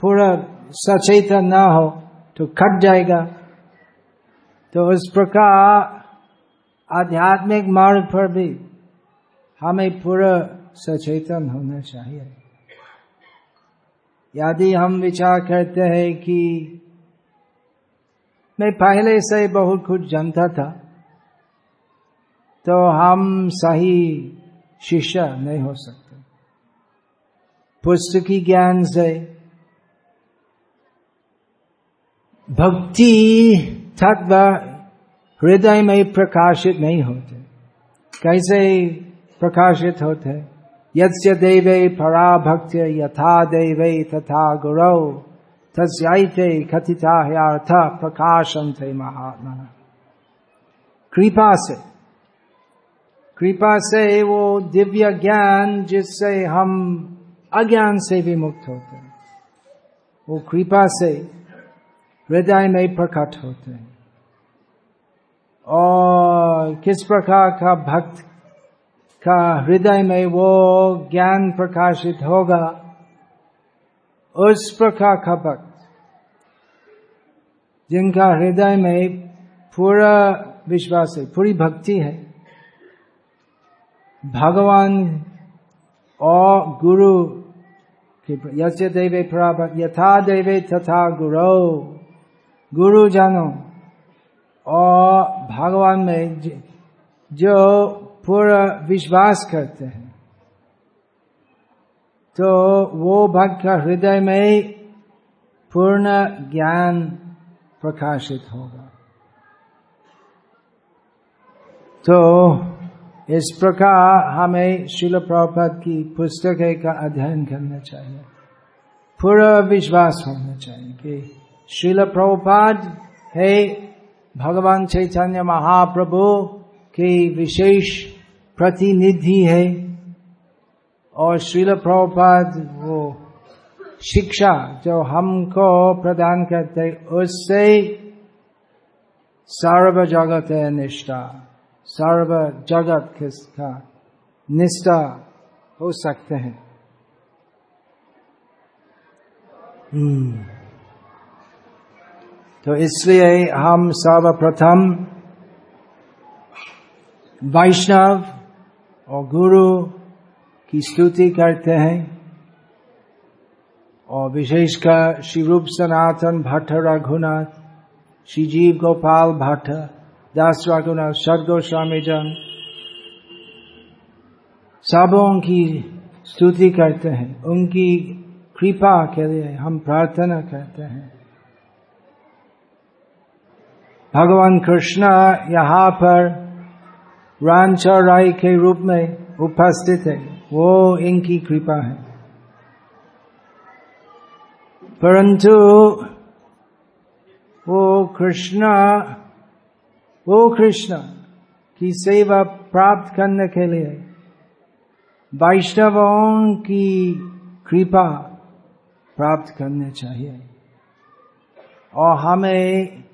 पूरा सचेतन ना हो तो कट जाएगा। तो उस प्रकार आध्यात्मिक मार्ग पर भी हमें पूरा सचेतन होना चाहिए। यदि हम विचार करते हैं कि मैं पहले से बहुत कुछ जानता था। तो हम सही शिष्य नहीं हो सकते। पुस्तकी ज्ञान से भक्ति तत्व हृदय में प्रकाशित नहीं होते। कैसे प्रकाशित होते? यस्य देवे परा भक्त यथा देवे तथा गुरव तस्याइते कथिता ह्यार्थ प्रकाशन थे महात्मा कृपा से कृपा से वो दिव्य ज्ञान जिससे हम अज्ञान से भी मुक्त होते हैं। वो कृपा से हृदय में प्रकट होते हैं। और किस प्रकार का भक्त का हृदय में वो ज्ञान प्रकाशित होगा उस प्रकार का भक्त जिनका हृदय में पूरा विश्वास है, पूरी भक्ति है। भगवान और गुरु यश देवे यथा देवे तथा गुरु। गुरु जानो। और भगवान में जो पूरा विश्वास करते हैं। तो वो भक्त का हृदय में पूर्ण ज्ञान प्रकाशित होगा। तो इस प्रकार हमें शिल प्रभात की पुस्तक का अध्ययन करना चाहिए। पूरा विश्वास होना चाहिए कि शिल प्रभुपाद है भगवान चैतन्य महाप्रभु के विशेष प्रतिनिधि है। और श्रील प्रभुपाद, वो शिक्षा जो हमको प्रदान करते उससे सर्व जगत है निष्ठा, सर्व जगत किसका? निष्ठा हो सकते हैं। तो इसलिए हम सर्वप्रथम वैष्णव और गुरु की स्तुति करते हैं और विशेषकर श्री रूप सनातन भट्ट, रघुनाथ श्री जीव गोपाल भट्ट, दास रघुनाथ सदगो स्वामी जन, सबों की स्तुति करते हैं। उनकी कृपा के लिए हम प्रार्थना करते हैं। भगवान कृष्ण यहाँ पर रांचा राय के रूप में उपस्थित है। वो इनकी कृपा है। परंतु वो कृष्ण वो कृष्ण की सेवा प्राप्त करने के लिए वैष्णवों की कृपा प्राप्त करने चाहिए। और हमें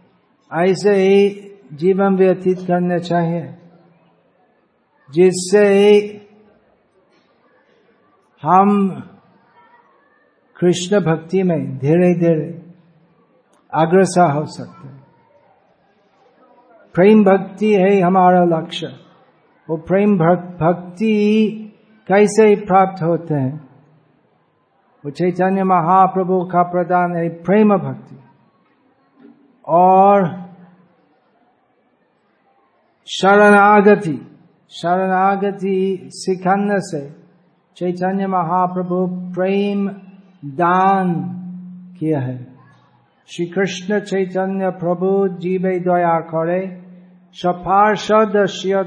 ऐसे ही जीवन व्यतीत करने चाहिए, जिससे हम कृष्ण भक्ति में धीरे धीरे अग्रसर हो सकते हैं। प्रेम भक्ति है हमारा लक्ष्य। वो प्रेम भक्ति कैसे प्राप्त होते हैं? वो चैतन्य महाप्रभु का प्रदान है प्रेम भक्ति। और शरणागति शरणागति सिखाने से चैतन्य महाप्रभु प्रेम दान किया है। श्री कृष्ण चैतन्य प्रभु जीवे दया करे सपार्षद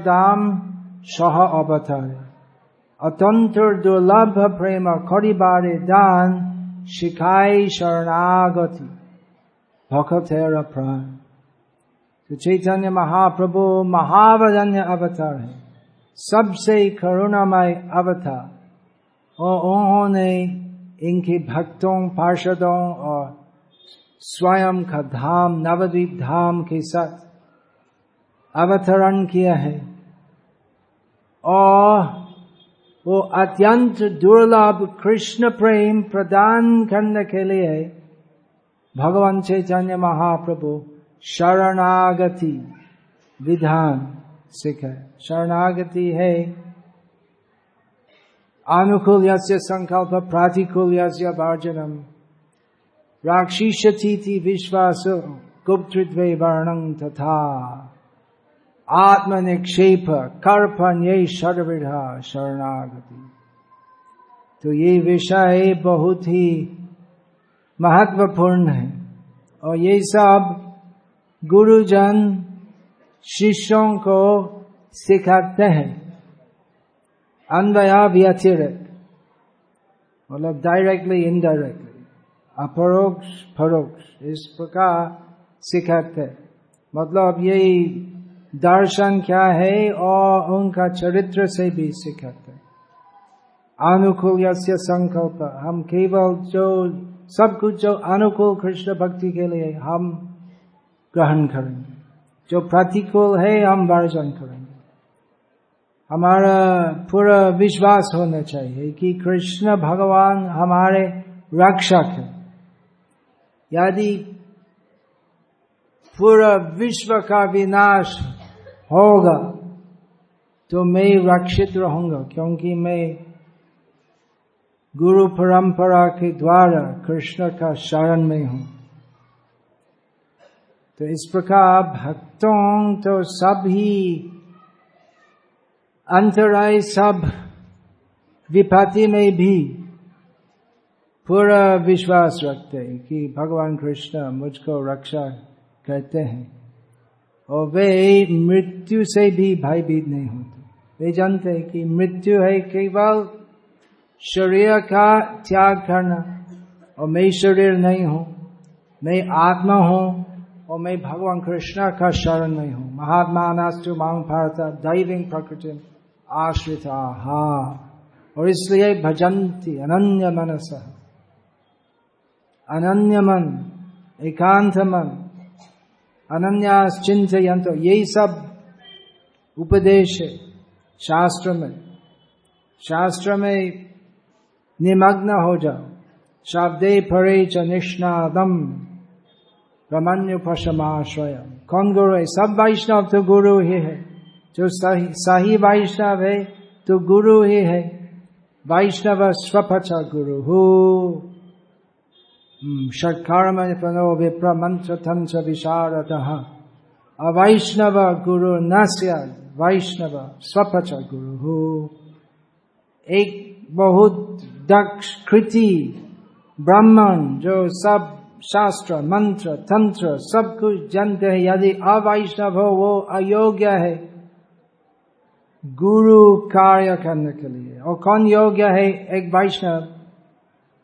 दाम सह अवतारे। अतंत्र दुर्लभ प्रेम करिबारे दान शिखाई शरणागति। भक्तेर प्राण। तो चैतन्य महाप्रभु महावजन्य अवतार है। सबसे करुणामय अवतार। और उन्होंने इनके भक्तों पार्षदों और स्वयं का धाम नवद्वीप धाम के साथ अवतरण किया है और वो अत्यंत दुर्लभ कृष्ण प्रेम प्रदान करने के लिए भगवान चैतन्य महाप्रभु शरणागति विधान सिख शरणागति है अनुकूल संकल्प प्रातिकूल वर्जनम। राक्षीषती विश्वास गुप्तृत्वे वर्णं तथा। आत्म निक्षेप कर्पण ये सर्विधा शरणागति। तो ये विषय बहुत ही महत्वपूर्ण है, और ये सब गुरुजन, शिष्यों को सिखाते हैं। अन्वया व्यतिरिक्त मतलब डायरेक्टली इनडायरेक्टली अपरोक्ष, परोक्ष। इस प्रकार सिखाते। मतलब यही दर्शन क्या है और उनका चरित्र से भी सिखाते। अनुकूल संकल्प। हम केवल जो, सब कुछ जो अनुकूल कृष्ण भक्ति के लिए हम ग्रहण करेंगे। जो प्रतिकूल है, हम वर्जन करेंगे। हमारा पूरा विश्वास होना चाहिए कि कृष्ण भगवान हमारे रक्षक है। यदि पूरा विश्व का विनाश होगा तो मैं रक्षित रहूँगा, क्योंकि मैं गुरु परंपरा के द्वारा कृष्ण का शरण में हूँ। तो इस प्रकार भक्तों तो सभी अंतराय सब विपत्ति में भी पूरा विश्वास रखते हैं कि भगवान कृष्ण मुझको रक्षा करते हैं। और वे मृत्यु से भी भयभीत नहीं होते। वे जानते हैं कि मृत्यु है केवल शरीर का त्याग करना। और मैं शरीर नहीं हूँ, मैं आत्मा हूँ, और मैं भगवान कृष्ण का शरण नहीं हूँ। महात्मा नास्तु मांग भारत दैविंग प्रकृति आश्रित। हा और इसलिए भजंती अनन्य मनस अनन्य मन एकांत मन अनन्यास चिंत यही सब उपदेश है शास्त्र में शास्त्र में निमग्न हो जाओ। शब्दे परे च निष्णादम ब्रह्मण्य पशमाश्रय कौन गुरु है? सब वैष्णव तो गुरु ही है। जो सही सही वैष्णव है तो गुरु ही है। वैष्णव स्वपच गुरु हो। षटकर्म विप्र मंत्र तंत्र विशारद। अवैष्णव गुरु न वैष्णव स्वपच गुरु हो। एक बहुत दक्ष, कृति, ब्राह्मण, जो सब शास्त्र, मंत्र, तंत्र, सब कुछ जानते हैं। यदि अवैष्णव हो, वो अयोग्य है। गुरु कार्य करने के लिए। और कौन योग्य है? एक वैष्णव।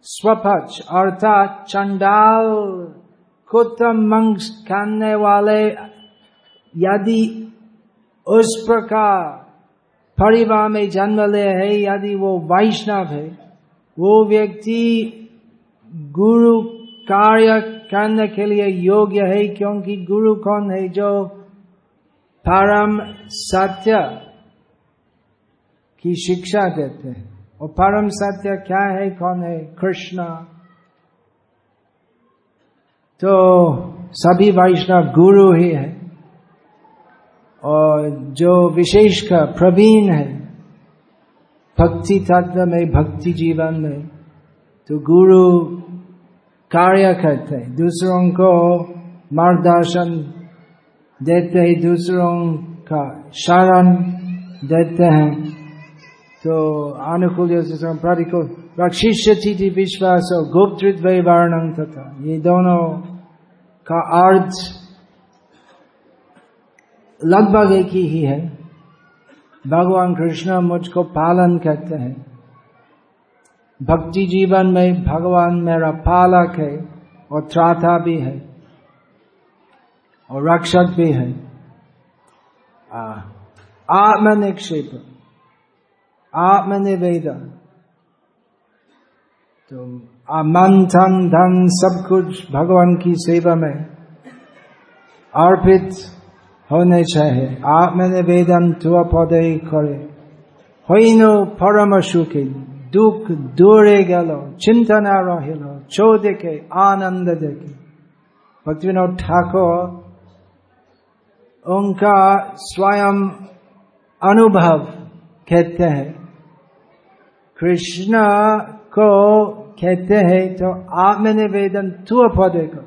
स्वपक्ष, अर्थात चंडाल कुतमंग खाने वाले, यदि उस प्रकार परिवार में जन्म ले है, यदि वो वैष्णव है, वो व्यक्ति गुरु कार्य करने के लिए योग्य है, क्योंकि गुरु कौन है? जो परम सत्य की शिक्षा देते हैं। और परम सत्य क्या है? कौन है? कृष्ण। तो सभी वैष्णव गुरु ही है। और जो विशेष का प्रवीण है, भक्ति तत्व में, भक्ति जीवन में तो गुरु कार्य करते हैं। दूसरों को मार्गदर्शन देते हैं, दूसरों का शरण देते हैं। तो अनुकूल प्रतिकूल रक्षिष्य विश्वास और गुप्त वर्णन तथा ये दोनों का अर्थ लगभग एक ही है भगवान कृष्ण मुझको पालन करते हैं भक्ति जीवन में भगवान मेरा पालक है और त्राता भी है और रक्षक भी है आत्मनिक्षेप आत्मनिवेदन तो मन धन धन सब कुछ भगवान की सेवा में अर्पित होने चाहिए आत्मनिवेदन तुआ पदे करे হইন পরম সুখী দুঃখ দূরে গেল চিন্তা না রহিল চৌ দেখে आनंद देखे भक्तिविनोद ठाकुर उनका स्वयं अनुभव कहते हैं कृष्ण को कहते हैं तो आत्मनिवेदन तू पदे को।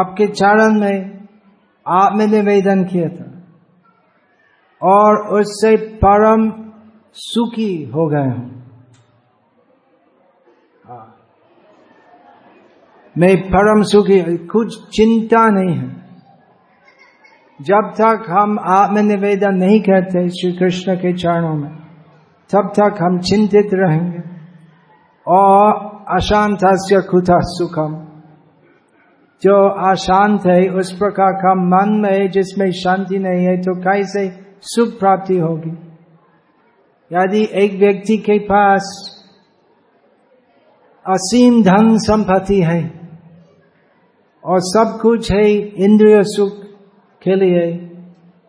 आपके चरण में आत्मनिवेदन किया था। और उससे परम सुखी हो गए हूँ। मैं परम सुखी, कुछ चिंता नहीं है। जब तक हम आत्मनिवेदन नहीं करते श्री कृष्ण के चरणों में। तब तक हम चिंतित रहेंगे। और अशांत कुथा सुखम। जो अशांत है, उस प्रकार का मन में है, जिसमें शांति नहीं है तो कैसे सुख प्राप्ति होगी? यदि एक व्यक्ति के पास असीम धन संपत्ति है, और सब कुछ है, इंद्रिय सुख के लिए,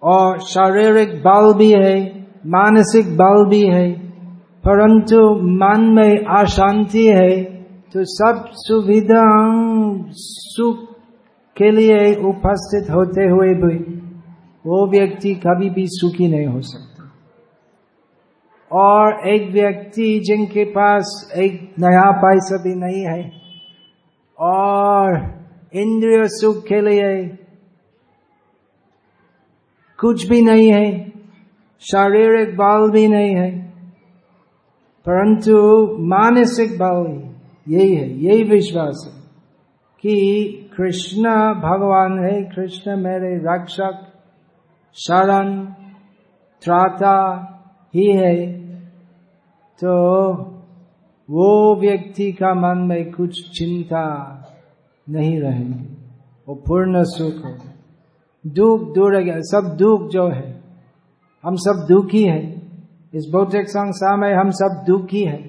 और शारीरिक बल भी है मानसिक बल भी है, परंतु मन में अशांति है तो सब सुविधा सुख के लिए उपस्थित होते हुए भी वो व्यक्ति कभी भी सुखी नहीं हो सकता। और एक व्यक्ति जिनके पास एक नया पैसा भी नहीं है, और इंद्रिय सुख के लिए कुछ भी नहीं है शारीरिक बल भी नहीं है, परंतु मानसिक बल यही है, यही विश्वास है कि कृष्ण भगवान है, कृष्ण मेरे रक्षक, शरण, त्राता ही है। तो वो व्यक्ति का मन में कुछ चिंता नहीं रहेंगे, वो पूर्ण सुख हो। दुख दूर सब दुख जो है हम सब दुखी है। इस भौतिक संसार में हम सब दुखी है।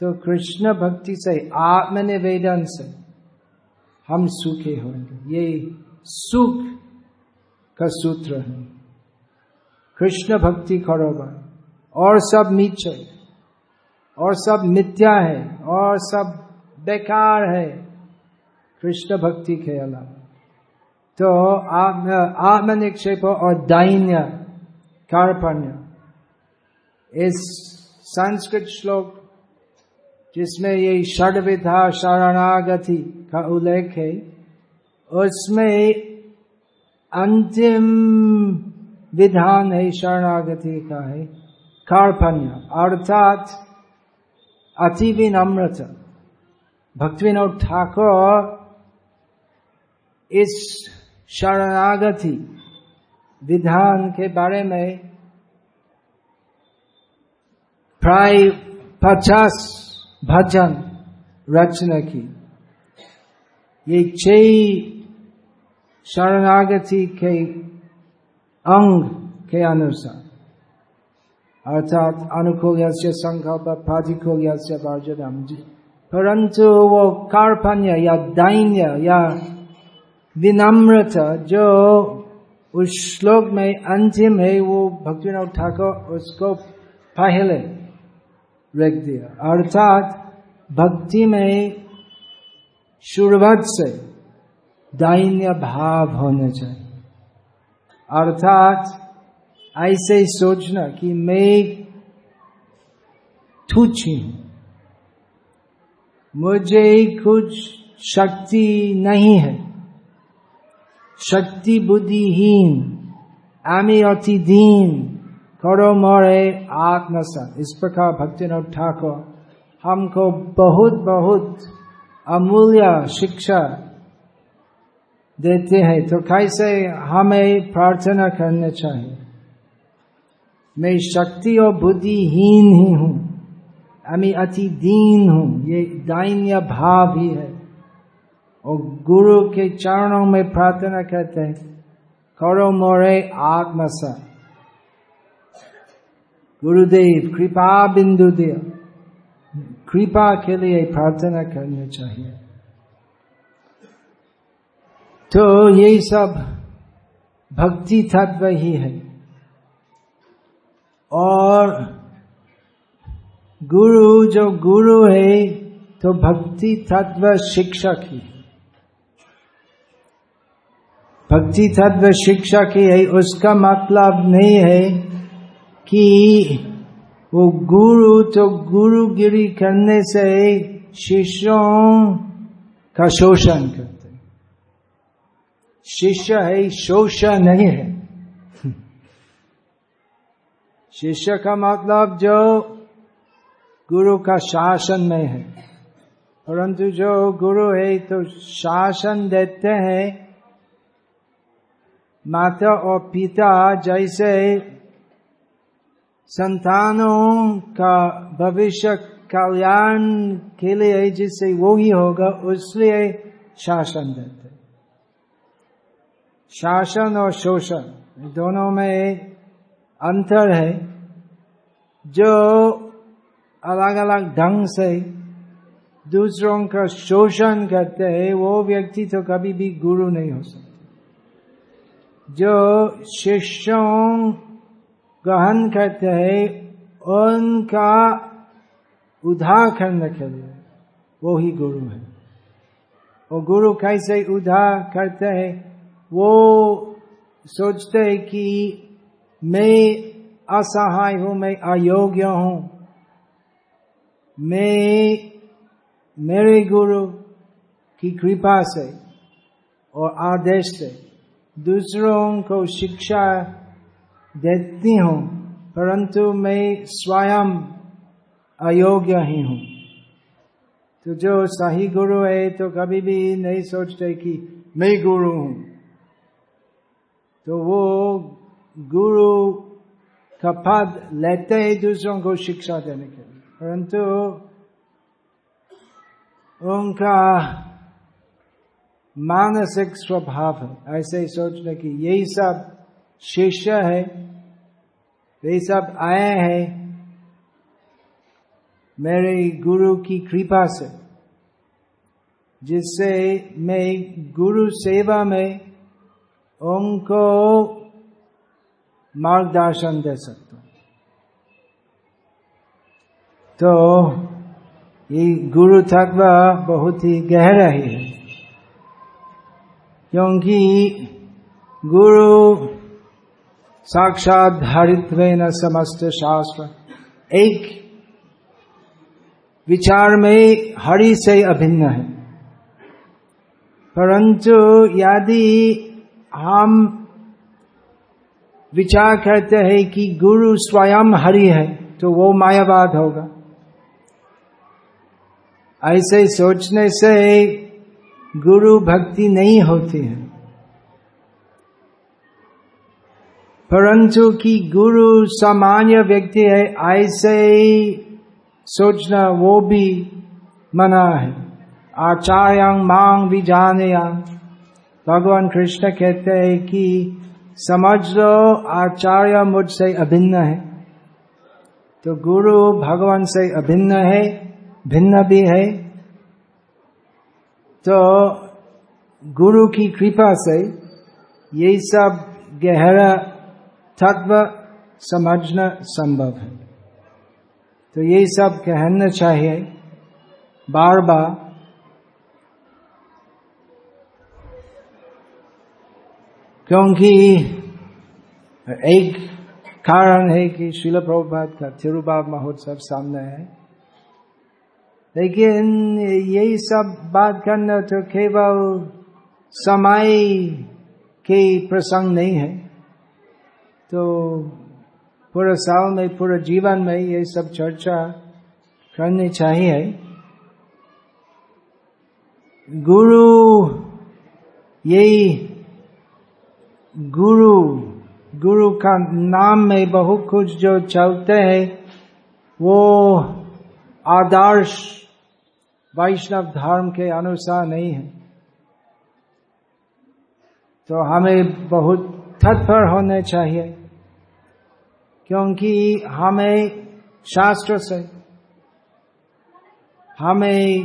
तो कृष्ण भक्ति से आत्मनिवेदन से हम सुखी होंगे। ये सुख का सूत्र है। कृष्ण भक्ति करोगा और सब नीचे और सब मिथ्या है। और सब बेकार है। कृष्ण भक्ति के अलावा। तो आत्म निक्षेप और दैन्य कार्पण्य इस संस्कृत श्लोक जिसमें ये षडविधा शरणागति का उल्लेख है, उसमें अंतिम विधान है शरणागति का है कार्पण्य अर्थात अति विनम्रता। भक्तिविनोद ठाकुर इस शरणागति विधान के बारे में। प्राय पचास भजन रचना की। ये छह शरणागति के अंग के अनुसार। अर्थात अनुकूल संकल्प प्राधिकूल वर्जनम परंतु वो कार्पण्य या दैन्य या विनम्रता जो उस श्लोक में अंतिम है वो भक्तिनाथ ठाकुर उसको पहले रख दिया। अर्थात भक्ति में शुरुआत से दैन्य भाव होना चाहिए। अर्थात ऐसे ही सोचना कि मैं तुच्छ हूँ। मुझे कुछ शक्ति नहीं है। शक्ति बुद्धिहीन आमी अति दीन करो मोरे आत्मसा। इस प्रकार भक्तिनाथ ठाकुर हमको बहुत बहुत अमूल्य शिक्षा देते हैं। तो कैसे हमें प्रार्थना करना चाहिए? मैं शक्ति और बुद्धिहीन ही हूँ अमी अति दीन हूँ। ये दैन्य भाव ही है। और गुरु के चरणों में प्रार्थना करते हैं। करो मोरे आत्मसा। गुरुदेव, कृपा बिंदु दे कृपा के लिए प्रार्थना करनी चाहिए। तो यही सब भक्ति तत्व ही है। और गुरु जो गुरु है तो भक्ति तत्व शिक्षक ही। भक्ति तत्व शिक्षक ही है, उसका मतलब नहीं है कि वो गुरु तो गुरुगिरी करने से शिष्यों का शोषण करते शिष्य है शोषण नहीं है। शिष्य का मतलब जो गुरु का शासन में है, परंतु जो गुरु है तो शासन देते हैं माता और पिता जैसे संतानों का भविष्य कल्याण के लिए जिससे वो ही होगा, उसलिए शासन देते। शासन और शोषण, दोनों में अंतर है। जो अलग अलग ढंग से दूसरों का शोषण करते हैं, वो व्यक्ति तो कभी भी गुरु नहीं हो सकता। जो शिष्यों ग्रहण करते हैं, उनका उद्धार करने के लिए वो ही गुरु है। और गुरु कैसे उद्धार करते हैं, वो सोचते हैं कि मैं असहाय हूँ, मैं अयोग्य हूँ। मैं, मेरे गुरु की कृपा से और आदेश से दूसरों को शिक्षा देती हूँ, परंतु मैं स्वयं अयोग्य ही हूँ। तो जो सही गुरु है तो कभी भी नहीं सोचते कि मैं गुरु हूँ। तो वो गुरु का पद लेते ही दूसरों को शिक्षा देने के लिए। परंतु उनका मानसिक स्वभाव है। ऐसे ही सोचने की यही सब शिष्य है, यही सब आए हैं मेरे गुरु की कृपा से, जिससे मैं गुरु सेवा में उनको मार्गदर्शन दे सकता हूँ। तो ये गुरु तत्व बहुत ही गहरा ही है। क्योंकि गुरु साक्षात धारित्व न समस्त शास्त्र एक विचार में हरि से अभिन्न है। परंतु यदि हम विचार करते हैं कि गुरु स्वयं हरि है तो वो मायावाद होगा। ऐसे सोचने से गुरु भक्ति नहीं होती है। परंतु कि गुरु सामान्य व्यक्ति है, ऐसे सोचना वो भी मना है। आचार्य मांग भी जाने भगवान कृष्ण कहते हैं कि समझ लो आचार्य मुझसे अभिन्न है। तो गुरु भगवान से अभिन्न है, भिन्न भी है। तो गुरु की कृपा से ये सब गहरा तत्व समझना संभव है। तो ये सब कहना चाहिए बार बार क्योंकि एक कारण है कि शिल प्रभुपात का तिरुबाब महोत्सव सामने है। लेकिन यही सब बात करना तो केवल समय के प्रसंग नहीं है। तो पूरे साल में, पूरे जीवन में ये सब चर्चा करनी चाहिए। गुरु, यही गुरु गुरु का नाम में बहुत कुछ जो चलते हैं, वो आदर्श वैष्णव धर्म के अनुसार नहीं है। तो हमें बहुत तत्पर होने चाहिए, क्योंकि हमें शास्त्र से, हमें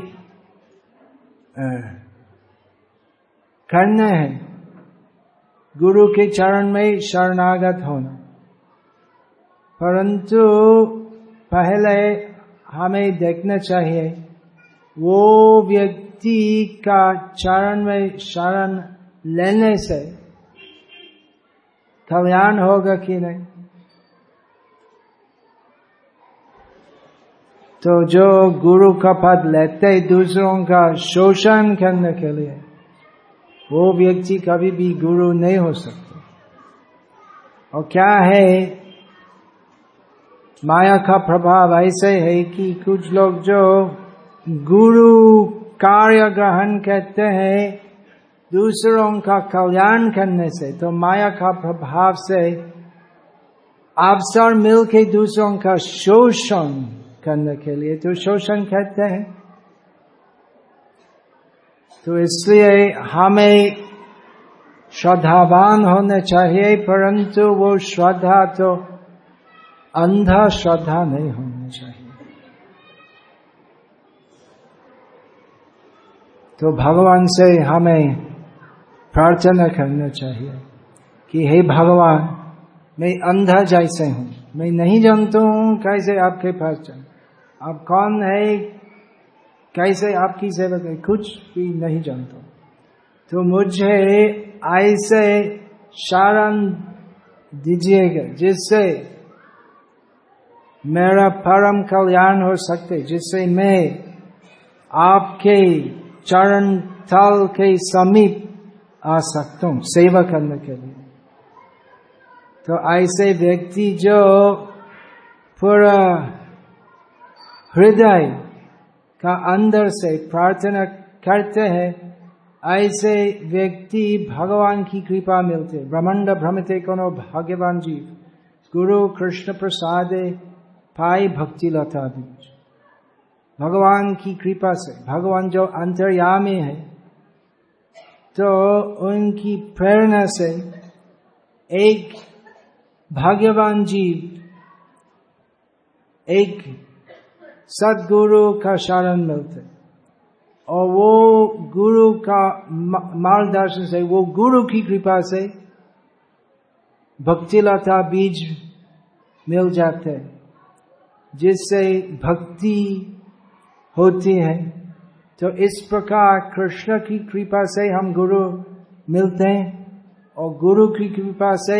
करना है। गुरु के चरण में शरणागत होना। परंतु पहले हमें देखना चाहिए वो व्यक्ति का चरण में शरण लेने से कल्याण होगा कि नहीं? तो जो गुरु का पद लेते दूसरों का शोषण करने के लिए, वो व्यक्ति कभी भी गुरु नहीं हो सकता। और क्या है? माया का प्रभाव ऐसे है कि कुछ लोग जो गुरु कार्य ग्रहण कहते हैं दूसरों का कल्याण करने से तो माया का प्रभाव से अवसर मिल के दूसरों का शोषण करने के लिए तो शोषण कहते हैं। तो इसलिए हमें श्रद्धावान होने चाहिए, परंतु वो श्रद्धा तो अंधा श्रद्धा नहीं होना चाहिए। तो भगवान से हमें प्रार्थना करना चाहिए कि हे भगवान, मैं अंधा जैसे हूँ, मैं नहीं जानता हूँ कैसे आपके पास चल आप कौन है, कैसे आपकी सेवा कर, कुछ भी नहीं जानता तो मुझे ऐसे शरण दीजिएगा जिससे मेरा परम कल्याण हो सकते, जिससे मैं आपके चरण थल के समीप आ सकता हूँ सेवा करने के लिए। तो ऐसे व्यक्ति जो पूरा हृदय का अंदर से प्रार्थना करते हैं, ऐसे व्यक्ति भगवान की कृपा मिलते ब्रह्मांड भ्रमते कोनो भाग्यवान जीव। गुरु कृष्ण प्रसाद पाई भक्ति लता बीज भगवान की कृपा से, भगवान जो अंतर्यामी है तो उनकी प्रेरणा से एक भाग्यवान जीव, एक सदगुरु का शरण मिलते और वो गुरु का मार्गदर्शन से, वो गुरु की कृपा से भक्ति लता बीज मिल जाते जिससे भक्ति होती है। तो इस प्रकार कृष्ण की कृपा से हम गुरु मिलते हैं और गुरु की कृपा से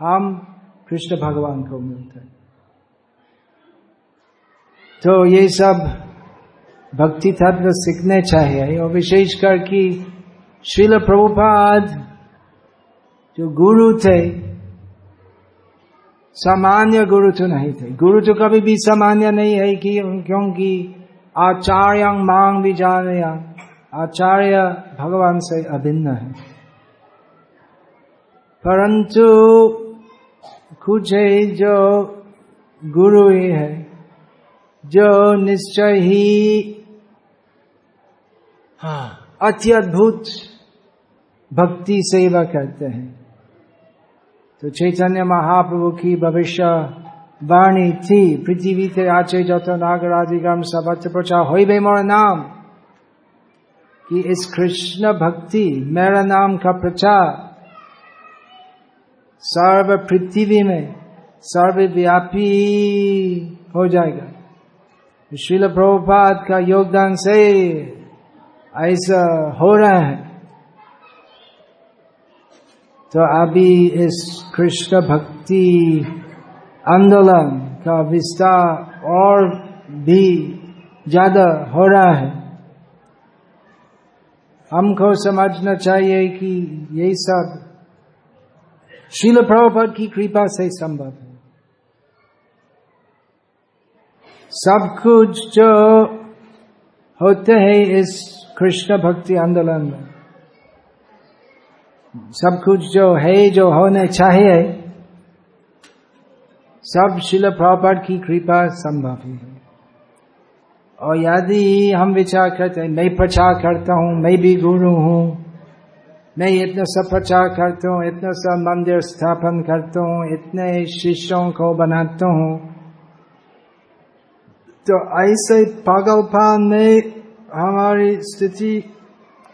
हम कृष्ण भगवान को मिलते हैं। तो ये सब भक्ति तत्व सीखने चाहिए और विशेषकर कि श्रील प्रभुपाद जो गुरु थे, सामान्य गुरु तो नहीं थे। गुरु तो कभी भी सामान्य नहीं है कि क्योंकि आचार्य मांग भी जाने आचार्य भगवान से अभिन्न है। परंतु कुछ है जो गुरु ही है जो निश्चय ही हाँ। अत्यद्भुत भक्ति सेवा करते हैं। तो चैतन्य महाप्रभु की भविष्य বাণীতি পৃথিবীতে আছে যত নাগরাধিগম সবত্র প্রচার হইবে मोर नाम कि इस कृष्ण भक्ति मेरा नाम का प्रचार सर्व पृथ्वी में सर्वव्यापी हो जाएगा शिल प्रभुपात का योगदान से ऐसा हो रहा है तो अभी इस कृष्ण भक्ति आंदोलन का विस्तार और भी ज़्यादा हो रहा है। हमको समझना चाहिए कि ये सब शिल प्रभुपद की कृपा से संभव है। सब कुछ जो होते हैं इस कृष्ण भक्ति आंदोलन में, सब कुछ जो है, जो होने चाहिए सब शिल प्रॉपर की कृपा संभव ही। है और यदि हम विचार करते हैं, मैं प्रचार करता हूँ, मैं भी गुरु हूँ, मैं इतना सब प्रचार करता हूँ, इतना सब मंदिर स्थापन करता हूँ, इतने शिष्यों को बनाता हूँ तो ऐसे पागलपान में हमारी स्थिति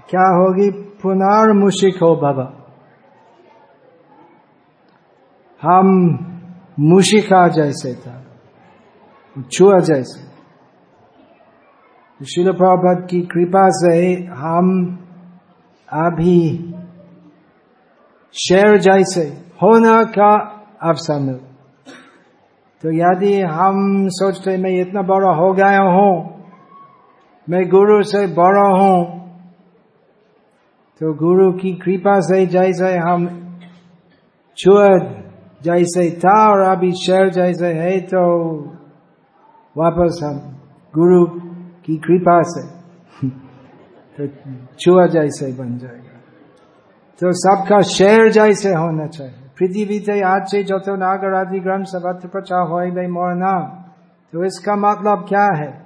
क्या होगी? पुनर्मुशिक हो बाबा। हम मुशिका जैसे था, छुआ जैसे। शिल प्रभात की कृपा से हम अभी शेर जैसे होना का अवसर मिल। तो यदि हम सोचते, मैं इतना बड़ा हो गया हूँ, मैं गुरु से बड़ा हूँ तो गुरु की कृपा से जैसे हम छुआ जैसे था और अभी शेर जैसे है तो वापस हम गुरु की कृपा से <laughs> तो छुआ जैसे बन जाएगा। तो सबका शेर जैसे होना चाहिए। पृथ्वी थे आज से जो तो नागर आदि ग्रंथ सब प्रचार हो मोरना तो इसका मतलब क्या है?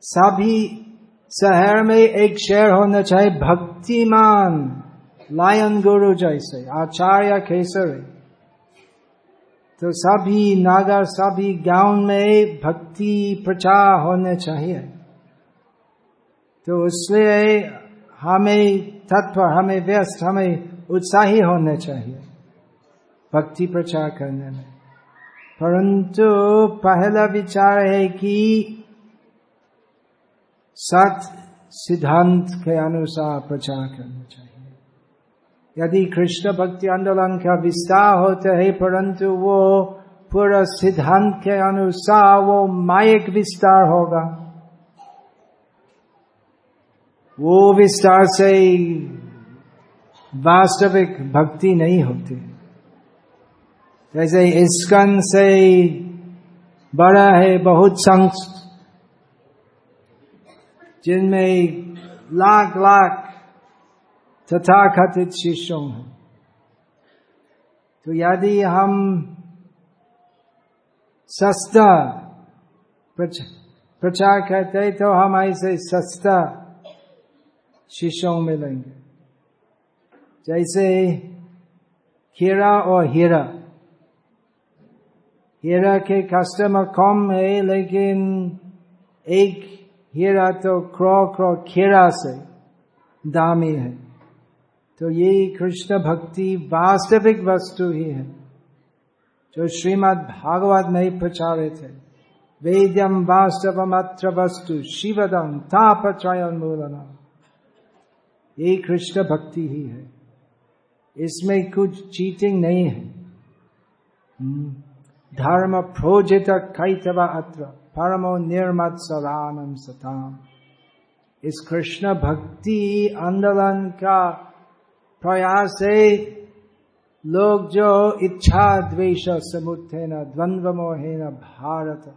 सभी शहर में एक शेर होना चाहिए, भक्तिमान, लायन गुरु जैसे, आचार्य खेसर तो सभी नागर, सभी गाँव में भक्ति प्रचार होने चाहिए। तो इसलिए हमें तत्व, हमें व्यस्त, हमें उत्साही होने चाहिए भक्ति प्रचार करने में। परंतु पहला विचार है कि सत सिद्धांत के अनुसार प्रचार करना चाहिए। यदि कृष्ण भक्ति आंदोलन का विस्तार होते है, परंतु वो पूरा सिद्धांत के अनुसार वो मायक विस्तार होगा। वो विस्तार से वास्तविक भक्ति नहीं होती। जैसे इसकन से बड़ा है बहुत संस्थ जिनमें लाख लाख तथा कथित शिष्यों हैं। तो यदि हम सस्ता प्रचार करते तो हम ऐसे सस्ता शिष्यों मिलेंगे। जैसे खीरा और हीरा। हीरा के कस्टमर कम है, लेकिन एक हीरा तो क्रो क्रो खीरा से दामी है। तो ये कृष्ण भक्ति वास्तविक वस्तु ही है, जो श्रीमद भागवत में प्रचारित है। वेद्यम वास्तव अत्र वस्तु शिवदम तापचयन मूलना ये कृष्ण भक्ति ही है। इसमें कुछ चीटिंग नहीं है। हम्म। धर्म प्रोजित कैतव अत्र, परमो निर्मत सदानम सताम। इस कृष्ण भक्ति आंदोलन का प्रयास है लोग जो इच्छा द्वेष न द्वंद्व न भारत।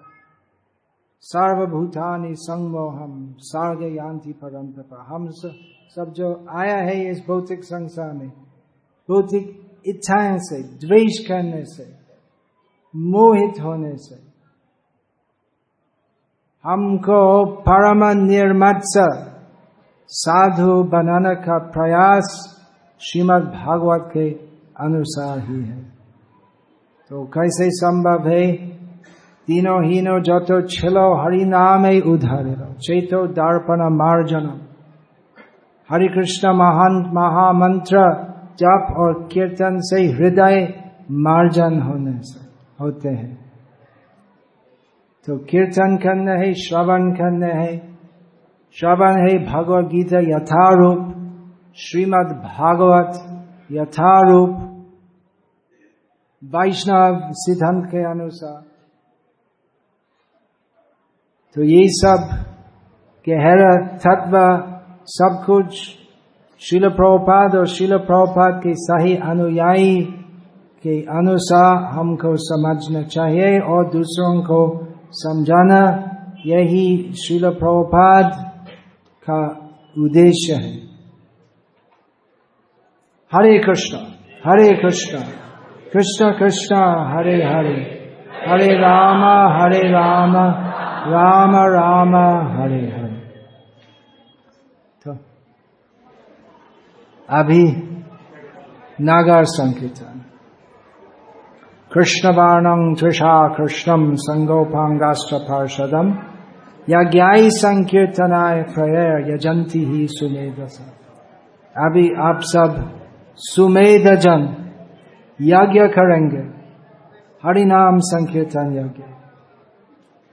सर्वभूतानि संगमोहम सार्ग यांति परम हम सब जो आया है इस भौतिक संसार में, भौतिक इच्छाएँ से, द्वेष करने से, मोहित होने से, हमको परम निर्मत्स साधु बनाने का प्रयास श्रीमद् भागवत के अनुसार ही है। तो कैसे संभव है? तीनों हीनो जो तो छिलो हरि नाम उधारे चैतो दर्पण मार्जन हरि कृष्ण महान महामंत्र, जप और कीर्तन से हृदय मार्जन होने से होते हैं। तो कीर्तन करना है, श्रवण करना है। श्रवण है भगवत गीता यथारूप। श्रीमद भागवत यथारूप वैष्णव सिद्धांत के अनुसार तो ये सब गहरा तत्व सब कुछ शिल प्रभुपाद और शिल प्रभुपाद के सही अनुयायी के अनुसार हमको समझना चाहिए और दूसरों को समझाना, यही शिल प्रभुपाद का उद्देश्य है। हरे कृष्ण हरे कृष्ण कृष्ण कृष्ण हरे हरे हरे राम हरे राम राम राम हरे हरे तो अभी नागर संकीर्तन। कृष्णवाणं त्रिषा कृष्णम संगोपांगाष्ट पार्षदम यज्ञाई संकीर्तनाय प्रयर यजंती ही सुमेध अभी आप सब सुमेध जन यज्ञ करेंगे हरि नाम संकीर्तन यज्ञ।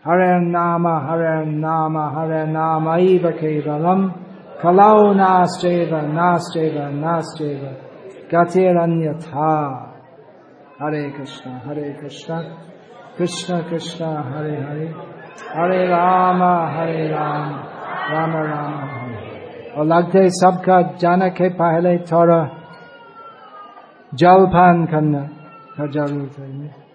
हरे नाम हरे नाम हरे नाम केवलम। कलौ नास्टेव नास्टेव नास्टेव गतिरन्य था हरे कृष्ण हरे कृष्ण। कृष्ण कृष्ण, हरे हरे। हरे राम हरे राम। राम राम, हरे। और लगते सबका जाना के पहले थोड़ा जलपान करना। ज़रूरत है